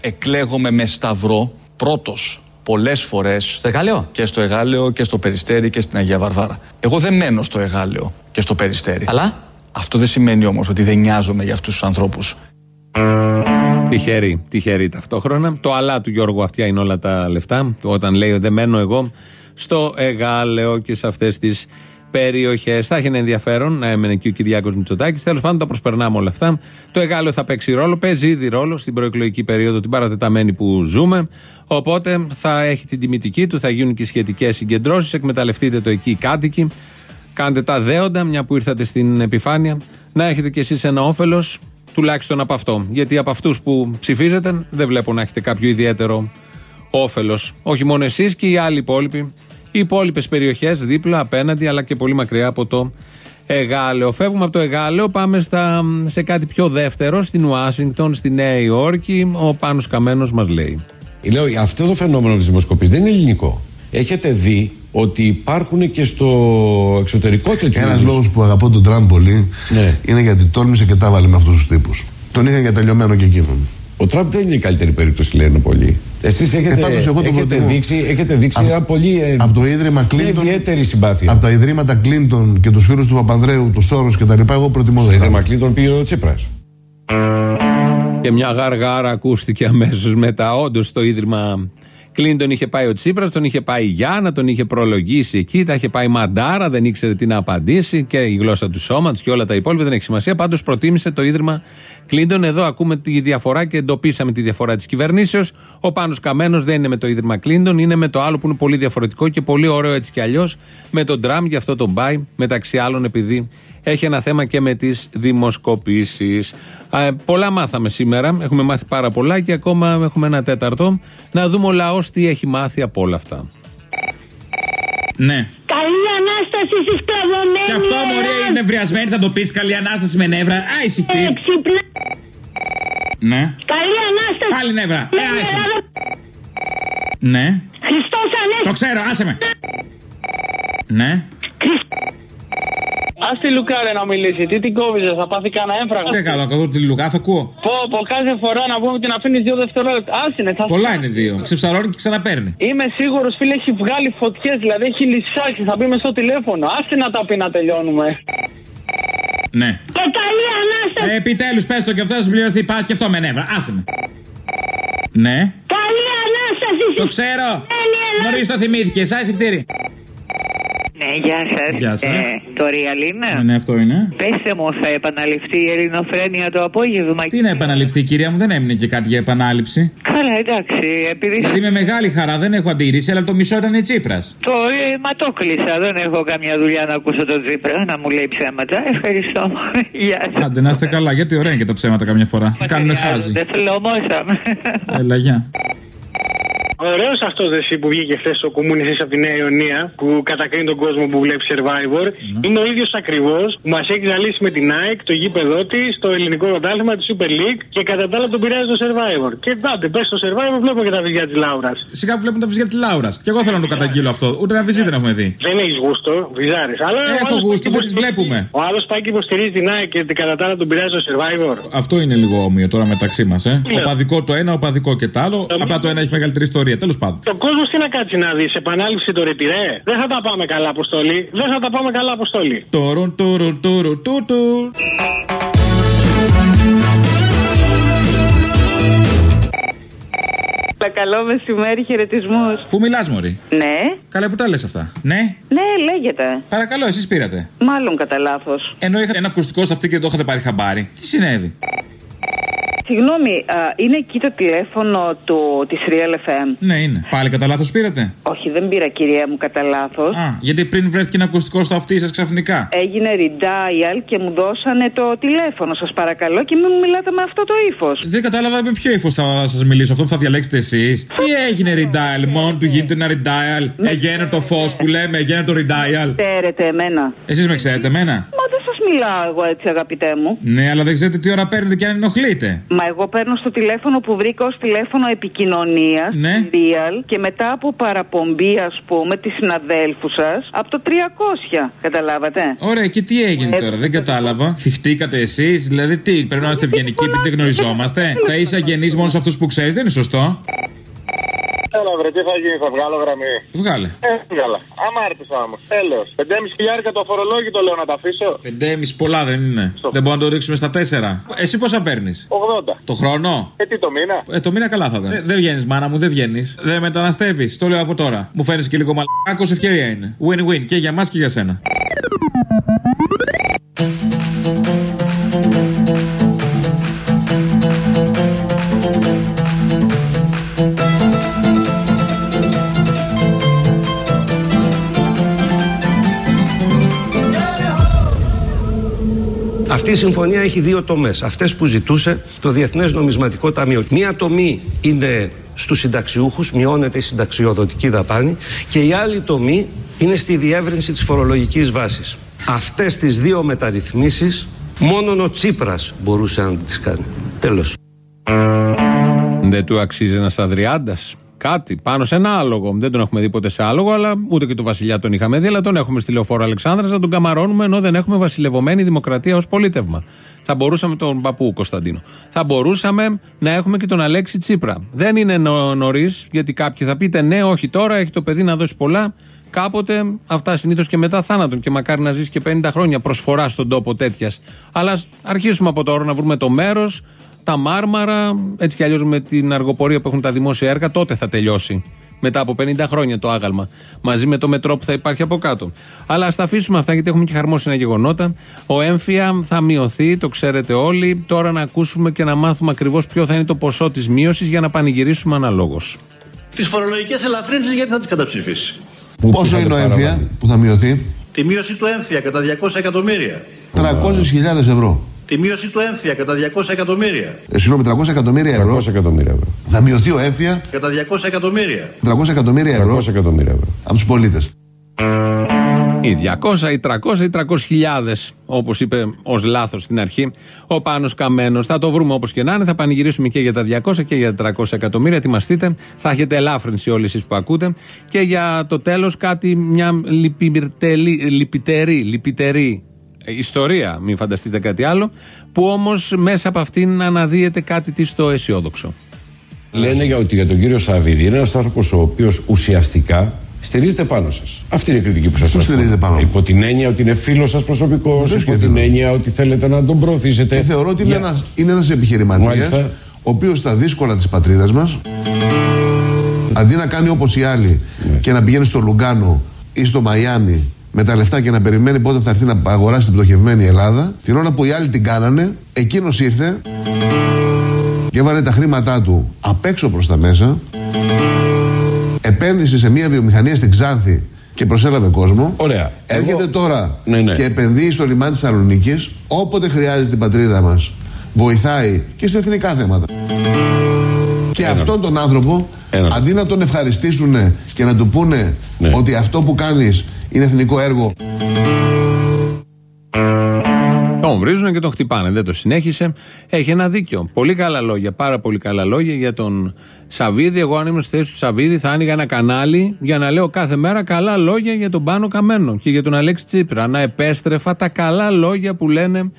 Εκλέγομαι με σταυρό πρώτος πολλές φορές. Στο Εγάλεο; Και στο Εγάλεο και στο Περιστέρι και στην Αγία Βαρβάρα. Εγώ δεν μένω στο Εγάλεο και στο Περιστέρι. Αλλά; Αυτό δεν σημαίνει όμως ότι δεν νοιάζομαι για αυτούς τους ανθρώπους. Τυχερή, τυχερή ταυτόχρονα. Το αλλά του Γιώργου Αυτιά είναι όλα τα λεφτά. Όταν λέει δεν μένω εγώ στο Εγάλεο και σε αυτές τις περιοχές. Θα έχει ένα ενδιαφέρον να έμενε και ο Κυριάκος Μητσοτάκης. Τέλος πάντων, τα προσπερνάμε όλα αυτά. Το Εγάλεο θα παίξει ρόλο, παίζει ήδη ρόλο στην προεκλογική περίοδο, την παρατεταμένη που ζούμε. Οπότε θα έχει την τιμητική του, θα γίνουν και σχετικές συγκεντρώσεις. Εκμεταλλευτείτε το εκεί οι κάτοικοι. Κάντε τα δέοντα, μια που ήρθατε στην επιφάνεια. Να έχετε κι εσείς ένα όφελος τουλάχιστον από αυτό. Γιατί από αυτούς που ψηφίζετε δεν βλέπω να έχετε κάποιο ιδιαίτερο όφελος. Όχι μόνο εσείς και οι άλλοι υπόλοιποι. Οι υπόλοιπες περιοχές δίπλα, απέναντι, αλλά και πολύ μακριά από το Εγάλεο. Φεύγουμε από το Εγάλεο, πάμε στα, σε κάτι πιο δεύτερο, στην Ουάσιγκτον, στη Νέα Υόρκη. Ο Πάνος Καμένος μας λέει. Λέω, αυτό το φαινόμενο της δημοσκοπής δεν είναι ελληνικό. Έχετε δει ότι υπάρχουν και στο εξωτερικό τέτοιου Ένας είδους- λόγος που αγαπώ τον Τραμπ πολύ Ναι. είναι γιατί τόλμησε και τα βάλε με αυτούς τους τύπους. Τον είχαν για τελειωμένο και εκείνον. Ο Τραμπ δεν είναι η καλύτερη περίπτωση, λένε πολλοί. Εσείς έχετε, Ε, πάντως εγώ τον έχετε προτιμώ. δείξει, έχετε δείξει Απ- ένα πολύ. ε, Από το ίδρυμα μια Κλίντον. ιδιαίτερη συμπάθεια. Από τα ιδρύματα Κλίντον και τους φίλους του Παπανδρέου, τους Σόρο και τα λοιπά, εγώ προτιμώ Το τον ίδρυμα Τραμπ. Κλίντον πήγε ο Τσίπρας. Και μια γαργάρα ακούστηκε αμέσως μετά. Όντως το ίδρυμα Κλίντον είχε πάει ο Τσίπρας, τον είχε πάει η Γιάννα, τον είχε προλογίσει εκεί, τα είχε πάει Μαντάρα, δεν ήξερε τι να απαντήσει και η γλώσσα του σώματος και όλα τα υπόλοιπα δεν έχει σημασία. Πάντως προτίμησε το ίδρυμα Κλίντον. Εδώ ακούμε τη διαφορά και εντοπίσαμε τη διαφορά της κυβερνήσεως. Ο Πάνος Καμένος δεν είναι με το ίδρυμα Κλίντον, είναι με το άλλο που είναι πολύ διαφορετικό και πολύ ωραίο έτσι κι αλλιώς. Με τον Τραμπ, γι' αυτό τον πάει, μεταξύ άλλων επειδή έχει ένα θέμα και με τις δημοσκοπήσεις. Α, πολλά μάθαμε σήμερα, έχουμε μάθει πάρα πολλά και ακόμα έχουμε ένα τέταρτο. Να δούμε ο λαός τι έχει μάθει από όλα αυτά. Ναι. Καλή ανάσταση στις κλαβωμένες. Και αυτό μωρέ είναι νευριασμένη, θα το πεις καλή ανάσταση με νεύρα. Άι συχτή. Ξυπνά. Ναι. Καλή ανάσταση. Πάλι νεύρα. Ναι, Ε, άισε. Ελλάδα. Ναι. Χριστός Ανέστη. Το ξέρω, άσε με. Ναι. Α τη Λουκάρε να μιλήσει. Τι την κόβιζε, θα πάθει κανένα έμφραγμα. Δεν κάνω, κακό τη Λουκά, θα ακούω. Πω, πω, κάθε φορά να πούμε την αφήνεις δύο δευτερόλεπτα. Άσυνε, θα Πολλά είναι δύο. Ξεψαρώνει και ξαναπαίρνει. Είμαι σίγουρος, φίλε, έχει βγάλει φωτιές, δηλαδή έχει λυσάξει. Θα πει μες στο τηλέφωνο. Άσε να τα πει να τελειώνουμε. Ναι. Και καλή ανάσταση. Ε, Επιτέλους, πες το και αυτό θα συμπληρωθεί. Πάω και αυτό με νεύρα. Άσε με. Ναι. Καλή ανάσταση. Το ξέρω. Νωρί το θυμήθηκες. Άι συχτήρι. Ναι, γεια σας. Γεια σας. το Real είναι. Ναι, αυτό είναι. Πετε μου, θα επαναληφθεί η ελληνοφρένεια το απόγευμα. Τι να επαναληφθεί, κυρία μου, δεν έμεινε και κάτι για επανάληψη. Καλά, εντάξει, επειδή. Δηλαδή με μεγάλη χαρά δεν έχω αντίρρηση, αλλά το μισό ήταν η Τσίπρας. Το ε, μα το κλείσα. Δεν έχω καμιά δουλειά να ακούσω τον Τζίπρα να μου λέει ψέματα. Ευχαριστώ. Γεια σας. Άντε να είστε καλά, γιατί ωραία είναι και τα ψέματα καμιά φορά. Κάνουν χάζι. Δεν φλωμώσαμε. Έλα, γεια. Ωραίος αυτός εσύ που βγήκε χθες ο κομμούνιστη από τη Νέα Ιωνία που κατακρίνει τον κόσμο που βλέπει survivor. Είναι ο ίδιος ακριβώς που μας έχει ζαλίσει με την ΑΕΚ, το γήπεδό της, το ελληνικό πρωτάθλημα, της Super League και κατά τα άλλα τον πειράζει το survivor. Και εντάξει, πες στο survivor, βλέπω και τα βυζιά της Λάουρας. Σιγά που βλέπουν τα βυζιά της Λάουρας. Και εγώ θέλω να το καταγγείλω αυτό. Ούτε ένα βυζί δεν έχουμε δει. Δεν έχεις γούστο, βυζάρι. Αλλά ο Έχω άλλος γούστο, πάει δεν και τις βλέπουμε. Ο άλλος πάει και υποστηρίζει την ΑΕΚ και κατά τα άλλα τον πειράζει το survivor. Αυτό είναι λίγο όμοιο τώρα μεταξύ μας, ε. Ναι. Οπαδικό το ένα, οπαδικό και το άλλο. Απλά το ένα έχει μεγαλύτερη ιστορία. Τέλος πάντων. Το κόσμο τι να κάτσει να δεις, επανάληψη το ρετυρέ. Δεν θα τα πάμε καλά, Αποστολή. Δεν θα τα πάμε καλά, Αποστολή. Τωρον, τωρον, τωρον, τούτου. Καλό μεσημέρι, χαιρετισμούς. Πού μιλάς, Μωρή; Ναι, Καλά που τα λες αυτά. Ναι; ναι, λέγεται. Παρακαλώ, εσείς πήρατε. Μάλλον κατά λάθος. Ενώ είχατε ένα ακουστικό στο αυτή και το είχατε πάρει χαμπάρι. Τι συνέβη; Συγγνώμη, α, είναι εκεί το τηλέφωνο του, της Real FM. Ναι, είναι. Πάλι κατά λάθος πήρατε; Όχι, δεν πήρα κυρία μου κατά λάθος. Α, γιατί πριν βρέθηκε ένα ακουστικό στο αυτή σας ξαφνικά. Έγινε redial και μου δώσανε το τηλέφωνο, σας παρακαλώ, και μην μου μιλάτε με αυτό το ύφος. Δεν κατάλαβα με ποιο ύφος θα σας μιλήσω, αυτό που θα διαλέξετε εσείς. Τι έγινε redial, μόνο του γίνεται ένα redial. Εγένε το φως που λέμε, εγένε το redial. Ξέρετε εμένα. Εσείς με ξέρετε εμένα; Μα δεν σα μιλάω εγώ έτσι, αγαπητέ μου. Ναι, αλλά δεν ξέρετε τι ώρα παίρνετε και αν ενοχλείτε. Μα εγώ παίρνω στο τηλέφωνο που βρήκα ως τηλέφωνο επικοινωνίας. Ναι. Real και μετά από παραπομπή, ας πούμε, της συναδέλφου σας από το 300. Καταλάβατε; Ωραία, και τι έγινε Ε, τώρα, δεν κατάλαβα. Θυχτήκατε εσείς, δηλαδή τι, πρέπει να είμαστε ευγενικοί επειδή δεν γνωριζόμαστε. Θα είσαι αγενής μόνο σε αυτούς που ξέρεις, δεν είναι σωστό. Έλα, βρε, τι θα γίνει, θα βγάλω γραμμή. Βγάλε. Ε, βγάλα. Αμάρτησα όμως. Τέλο. 5,5 χιλιάρικα το αφορολόγητο λέω να τα αφήσω. 5,5 πολλά δεν είναι. Δεν μπορούμε να το ρίξουμε στα 4. Εσύ πόσα παίρνεις; 80. Το χρόνο; Ε, τι το μήνα; Ε, το μήνα καλά θα ήταν. Ε, δεν βγαίνεις, μάνα μου, δεν βγαίνεις. Δεν μεταναστεύεις. Το λέω από τώρα. Μου φαίνεσαι και λίγο μαλάκο, ευκαιρία είναι. Win-win και για μας και για σένα. Η συμφωνία έχει δύο τομές, αυτές που ζητούσε το Διεθνές Νομισματικό Ταμείο. Μία τομή είναι στους συνταξιούχους, μειώνεται η συνταξιοδοτική δαπάνη και η άλλη τομή είναι στη διεύρυνση της φορολογικής βάσης. Αυτές τις δύο μεταρρυθμίσεις μόνον ο Τσίπρας μπορούσε να τις κάνει. Τέλος. Δεν του αξίζει ένας Αδριάντας. Κάτι πάνω σε ένα άλογο. Δεν τον έχουμε δει ποτέ σε άλογο, αλλά ούτε και τον Βασιλιά τον είχαμε δει, αλλά τον έχουμε στη λεωφόρο Αλεξάνδρας να τον καμαρώνουμε ενώ δεν έχουμε βασιλευωμένη δημοκρατία ως πολίτευμα. Θα μπορούσαμε τον παππού Κωνσταντίνο. Θα μπορούσαμε να έχουμε και τον Αλέξη Τσίπρα. Δεν είναι νωρίς, γιατί κάποιοι θα πείτε ναι, όχι τώρα, έχει το παιδί να δώσει πολλά. Κάποτε αυτά συνήθως και μετά θάνατον και μακάρι να ζήσει και 50 χρόνια προσφορά στον τόπο τέτοιας. Αλλά ας αρχίσουμε από τώρα να βρούμε το μέρος, τα μάρμαρα, έτσι κι αλλιώς με την αργοπορία που έχουν τα δημόσια έργα, τότε θα τελειώσει. Μετά από 50 χρόνια το άγαλμα. Μαζί με το μετρό που θα υπάρχει από κάτω. Αλλά ας τα αφήσουμε αυτά γιατί έχουμε και χαρμόσυνα γεγονότα. Ο έμφυα θα μειωθεί, το ξέρετε όλοι. Τώρα να ακούσουμε και να μάθουμε ακριβώς ποιο θα είναι το ποσό της μείωσης για να πανηγυρίσουμε αναλόγως. Τις φορολογικές ελαφρύνσεις γιατί θα τις καταψηφίσει; Πόσο είναι ο έμφυα που θα μειωθεί, Τη μείωση του έμφυα κατά 200 εκατομμύρια. 300.000 ευρώ. Τη μείωση του έμφυα κατά 200 εκατομμύρια. Ε, συγγνώμη, 300 εκατομμύρια ευρώ. 300 εκατομμύρια ευρώ. Θα μειωθεί ο έμφυα Κατά 200 εκατομμύρια. 300 εκατομμύρια ευρώ 300 εκατομμύρια ευρώ. από τους πολίτες. Ή 200 ή 300 ή 300 χιλιάδες όπως είπε ως λάθος στην αρχή ο Πάνος Καμένος θα το βρούμε όπως και να είναι θα πανηγυρίσουμε και για τα 200 και για τα 300 εκατομμύρια ετοιμαστείτε θα έχετε ελάφρυνση όλοι εσείς που ακούτε και για το τέλος κάτι μια λυπητερή, λυπητερή, λυπητερή ιστορία μην φανταστείτε κάτι άλλο που όμως μέσα από αυτήν αναδύεται κάτι τι στο αισιόδοξο Λένε για ότι για τον κύριο Σαββίδη είναι ένας άνθρωπος ο οποίος ουσιαστικά στηρίζεται πάνω σας. Αυτή είναι η κριτική που σας Πού στηρίζεται πάνω; Μου; Υπό την έννοια ότι είναι φίλος σας προσωπικός, Βεβαίως υπό και την θέλω. έννοια ότι θέλετε να τον προωθήσετε. Και θεωρώ ότι είναι Για- ένας, είναι ένας επιχειρηματίας Μάλιστα. ο οποίος στα δύσκολα της πατρίδας μας αντί να κάνει όπως οι άλλοι Ναι. και να πηγαίνει στο Λουγκάνο ή στο Μαϊάμι με τα λεφτά και να περιμένει πότε θα έρθει να αγοράσει την πτωχευμένη Ελλάδα την ώρα που οι άλλοι την κάνανε εκείνος ήρθε και έβαλε τα χρήματά του απ' έξω προς τα μέσα επένδυσε σε μια βιομηχανία στην Ξάνθη και προσέλαβε κόσμο Ωραία. Έρχεται Εγώ- τώρα Ναι, ναι. και επενδύει στο λιμάνι της Θεσσαλονίκης όποτε χρειάζεται την πατρίδα μας. Βοηθάει και σε εθνικά θέματα. Και αυτόν τον άνθρωπο, Ένα. αντί να τον ευχαριστήσουν και να του πούνε Ναι. ότι αυτό που κάνεις είναι εθνικό έργο, Τον βρίζουν και τον χτυπάνε. Δεν το συνέχισε. Έχει ένα δίκιο. Πολύ καλά λόγια. Πάρα πολύ καλά λόγια για τον Σαββίδη. Εγώ, αν ήμουν στη θέση του Σαββίδη, θα άνοιγα ένα κανάλι για να λέω κάθε μέρα καλά λόγια για τον Πάνο Καμένο και για τον Αλέξη Τσίπρα. Να επέστρεφα τα καλά λόγια που λένε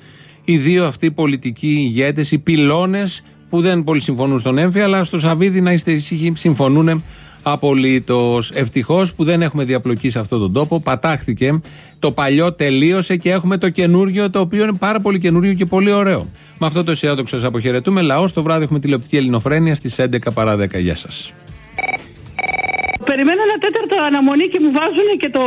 οι δύο αυτοί πολιτικοί ηγέτες, οι πυλώνες που δεν πολύ συμφωνούν στον έμφυα, αλλά στο Σαββίδη να είστε ήσυχοι, συμφωνούν απολύτως. Ευτυχώς που δεν έχουμε διαπλοκή σε αυτόν τον τόπο. Πατάχθηκε. Το παλιό τελείωσε και έχουμε το καινούριο, το οποίο είναι πάρα πολύ καινούριο και πολύ ωραίο. Με αυτό το αισιόδοξο σας αποχαιρετούμε. Λαός, το βράδυ έχουμε τηλεοπτική ελληνοφρένεια στις 11 παρά 10. Γεια σας. Περιμένω ένα τέταρτο αναμονή και μου βάζουν και το.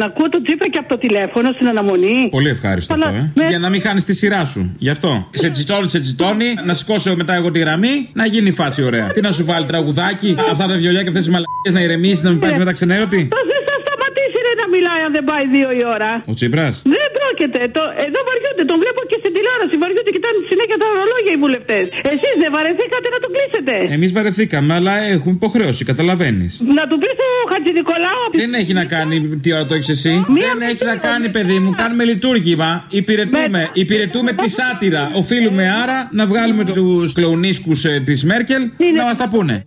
να ακούω το τσίπρα και από το τηλέφωνο στην αναμονή. Πολύ ευχάριστο Αλλά, αυτό, ε. ναι. Για να μην χάνεις τη σειρά σου. Γι' αυτό. Σε τσιτώνει, σε τσιτώνει, να σηκώσω μετά εγώ τη γραμμή, να γίνει η φάση ωραία. Τι να σου βάλει τραγουδάκι, αυτά τα βιολιά και αυτές τι μαλακίε να ηρεμήσεις, να μην πάρει μετά ξενέρωτη. Πώ δεν θα σταματήσει ρε, να μιλάει αν δεν πάει δύο η ώρα. Ο Τσίπρας. Δεν πρόκειται. Το, εδώ βαριούνται. Τον βλέπω και στην τηλεόραση. Βαριούνται, κοιτάνε συνέχεια τα ορολόγια οι βουλευτές. Εσείς δεν βαρεθήκατε να τον κλείσετε. Εμείς βαρεθήκαμε, αλλά έχουμε υποχρέωση, καταλαβαίνεις. Να του πεις στο Χατζη Νικολάου. Δεν έχει να κάνει τι ώρα το έχεις εσύ; Μία Δεν έχει να κάνει, παιδί μου. Κάνουμε λειτουργήμα. Υπηρετούμε, υπηρετούμε τη σάτυρα. Οφείλουμε άρα να βγάλουμε τους κλοουνίσκου της Μέρκελ να μας τα πούνε.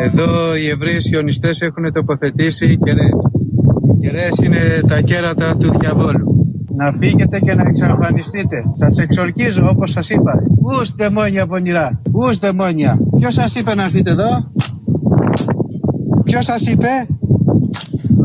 Εδώ οι Εβραίοι σιωνιστές έχουν τοποθετήσει κεραίες. Κεραίες είναι τα κέρατα του διαβόλου. Να φύγετε και να εξαφανιστείτε. Σας εξορκίζω όπως σας είπα. Ους δαιμόνια πονηρά. Ους δαιμόνια. Ποιος σας είπε να έρθετε εδώ; Ποιος σας είπε;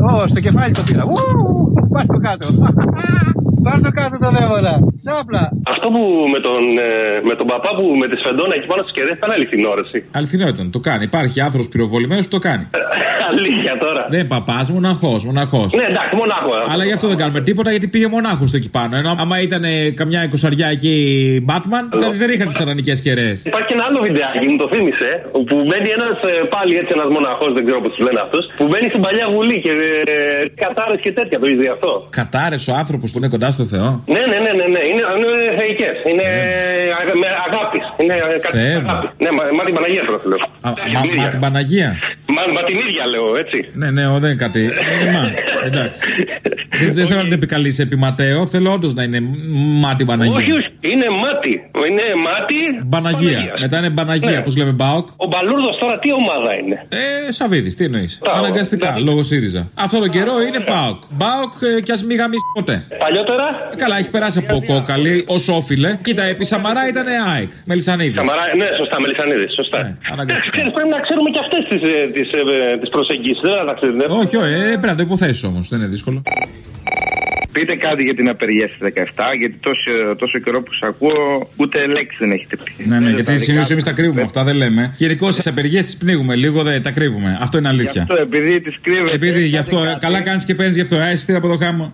Ω, στο κεφάλι το πήρα. Ου, πάρ' το κάτω. Πάρ' το κάτω το δαίμονα. Ξάπλα. Αυτό που με τον, ε, με τον παπά που με τη σφεντόνα εκεί πάνω στις κεραίες ήταν αληθινό, ρε, εσύ. Αληθινό ήταν, το κάνει. Υπάρχει άνθρωπος πυροβολημένος που το κάνει. Αλήθεια τώρα. Δεν είναι παπάς, μοναχός, μοναχός. Ναι, εντάξει, μονάχο. Αλλά γι' αυτό δεν κάνουμε τίποτα γιατί πήγε μονάχος εκεί πάνω. Ενώ άμα ήταν ε, καμιά εικοσαριά εκεί Batman, θα τι ρίχναν τις αρανικές κεραίες. Υπάρχει και ένα άλλο βιντεάκι, μου το θύμισε, που μπαίνει ένας πάλι έτσι ένας μοναχός, δεν ξέρω πώς τους λένε αυτούς, που μπαίνει στην παλιά βουλή και ε, κατάρε και τέτοια, το είδε αυτό. Κατάρε ο άνθρωπος που είναι κοντά στο Θεό. Ναι, ναι, ναι, ναι, ναι. είναι, είναι θεϊκές. Είναι αγα- με αγάπης. Είναι κάτι Θεέ μου. αγάπης. Ναι, μα, μα την Παναγία θέλω να λέω. Α, μα, μα την Παναγία. Μα, μα την ίδια λέω, έτσι. Ναι, ναι, ο, δεν είναι κάτι. Είναι μα. Εντάξει. δεν, δεν θέλω να την επικαλεί επί Ματέο, θέλω όντως να είναι μάτι Παναγία. Όχι, όχι, είναι μάτι. Είναι μάτι. Παναγία. Παναγίας. Μετά είναι Παναγία, Ναι. πώ λέμε Μπάουκ. Ο Μπαλούρδος τώρα τι ομάδα είναι; Ε, Σαββίδης, τι εννοείς. Μπράβο, Αναγκαστικά, εντάξει. λόγω ΣΥΡΙΖΑ. Αυτό τον καιρό είναι Μπάουκ. Μπάουκ ε, κι ας μην γαμίσει ποτέ. Παλιότερα; Ε, Καλά, έχει περάσει από κόκαλη ω όφιλε. Κοίτα, επί Σαμαρά ήταν ΑΕΚ. Μελισανίδης. Σαμαρά, ναι, σωστά, Μελισανίδης, σωστά. Εντάξει, ξέρεις, πρέπει να ξέρουμε και αυτές τις τις, ε, τις προσεγγίσεις. Δεν θα τα ξέρετε. Όχι, όχι, ε, πρέπει να το υποθέσει όμως. Δεν είναι δύσκολο. Πείτε κάτι για την απεργία στις 17, γιατί τόσο, τόσο καιρό που σας ακούω, ούτε λέξη δεν έχετε πει. Ναι, ναι, Δεν γιατί τα συνήθω δικά εμείς τα κρύβουμε. Αυτά δεν λέμε. Γενικώ τι απεργίες τις πνίγουμε λίγο, δεν τα κρύβουμε. Αυτό είναι Γι' αλήθεια. αυτό, επειδή τις κρύβετε. Επειδή γι' αυτό, κάντε ε, κάτι. καλά κάνεις και παίρνεις γι' αυτό. Ε, εισιτήρια από το χάμο.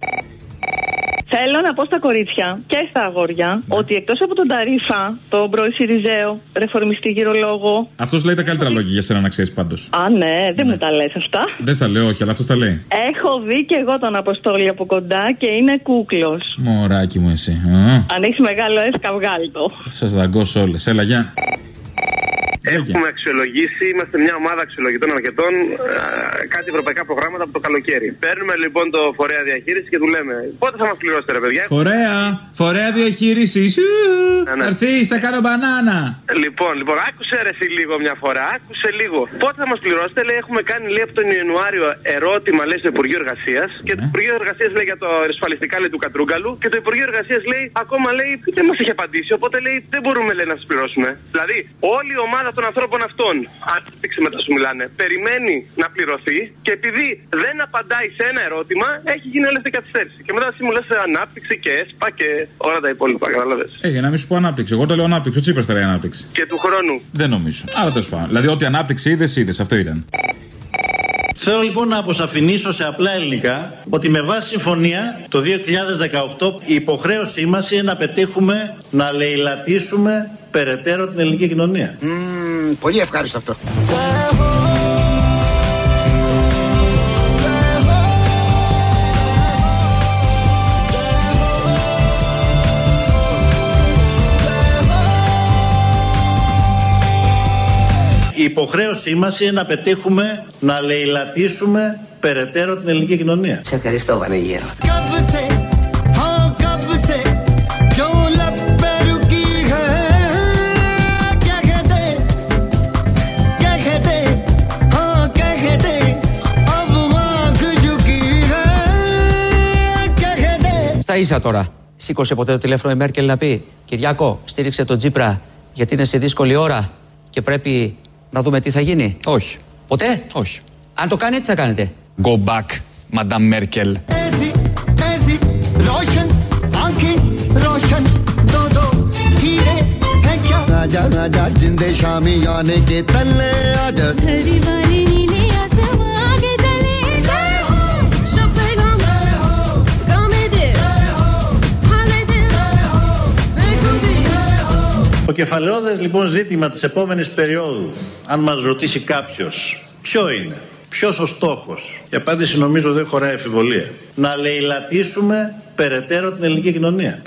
Θέλω να πω στα κορίτσια και στα αγόρια Ναι. ότι εκτός από τον Ταρίφα, τον πρώην Σιριζέο, ρεφορμιστή γυρολόγο. Αυτός λέει τα καλύτερα λόγια για σένα να ξέρεις πάντως. Α, ναι, δεν μου τα λες αυτά. Δεν στα λέω, όχι, αλλά αυτός τα λέει. Έχω δει και εγώ τον Αποστόλη από κοντά και είναι κούκλος. Μωράκι μου εσύ. Αν έχεις μεγάλο έσκα, βγάλ το. Σας δαγκώσω όλες. Έλα, γεια. Έχουμε αξιολογήσει, είμαστε μια ομάδα αξιολογητών αρκετών ε, κάτι ευρωπαϊκά προγράμματα από το καλοκαίρι. Παίρνουμε λοιπόν το φορέα διαχείρισης και του λέμε πότε θα μας πληρώσετε, ρε παιδιά; Φορέα, φορέα διαχείρισης. Ναι, ναι. Θα έρθεις, θα κάνω μπανάνα. Λοιπόν, λοιπόν, άκουσε ρε εσύ λίγο μια φορά, άκουσε λίγο. Πότε θα μας πληρώσετε, λέει, έχουμε κάνει λέει από τον Ιανουάριο ερώτημα, λέει, στο Υπουργείο Εργασίας. Και το Υπουργείο Εργασίας λέει για το ασφαλιστικά λέει, του Κατρούγκαλου. Και το Υπουργείο Εργασίας λέει, ακόμα λέει, δεν μας έχει απαντήσει. Οπότε λέει, δεν μπορούμε λέει, να σας πληρώσουμε. Δηλαδή, όλη η ομάδα των ανθρώπων αυτών, ανάπτυξη μετά σου μιλάνε, περιμένει να πληρωθεί και επειδή δεν απαντάει σε ένα ερώτημα, έχει γίνει όλη αυτή η καθυστέρηση. Και μετά εσύ μου λες ανάπτυξη και ΕΣΠΑ και όλα τα υπόλοιπα, κατάλαβες. Ε, για να μην σου πω ανάπτυξη. Εγώ το λέω ανάπτυξη. Ο Τσίπρας τα λέει ανάπτυξη. Και του χρόνου. Δεν νομίζω. Άρα τέλος πάντων. Δηλαδή, ό,τι ανάπτυξη είδες, είδες. Αυτό ήταν. Θέλω λοιπόν να αποσαφηνίσω σε απλά ελληνικά ότι με βάση συμφωνία το 2018 η υποχρέωσή μας είναι να πετύχουμε να λαιλατίσουμε περαιτέρω την ελληνική κοινωνία. πολύ ευχάριστο αυτό. Η υποχρέωσή μας είναι να πετύχουμε να λαιλατίσουμε περαιτέρω την ελληνική κοινωνία. Σε ευχαριστώ Βανεγέρο. Στα ίσα τώρα. Σήκωσε ποτέ το τηλέφωνο η Μέρκελ να πει Κυριάκο, στήριξε τον Τζίπρα γιατί είναι σε δύσκολη ώρα και πρέπει να δούμε τι θα γίνει. Όχι. Ποτέ? Όχι. Αν το κάνετε, τι θα κάνετε. Go back, Madame Merkel. ऐसी ऐसी रोशन आंखें रोशन दो दो हीरे है क्या राजा राजा जिंदे शामी आने के तले आजा Κεφαλαιόδες λοιπόν ζήτημα της επόμενης περίοδου, αν μας ρωτήσει κάποιος, ποιο είναι, ποιος ο στόχος, η απάντηση νομίζω δεν χωράει εφηβολία. Να λαιλατίσουμε περαιτέρω την ελληνική κοινωνία.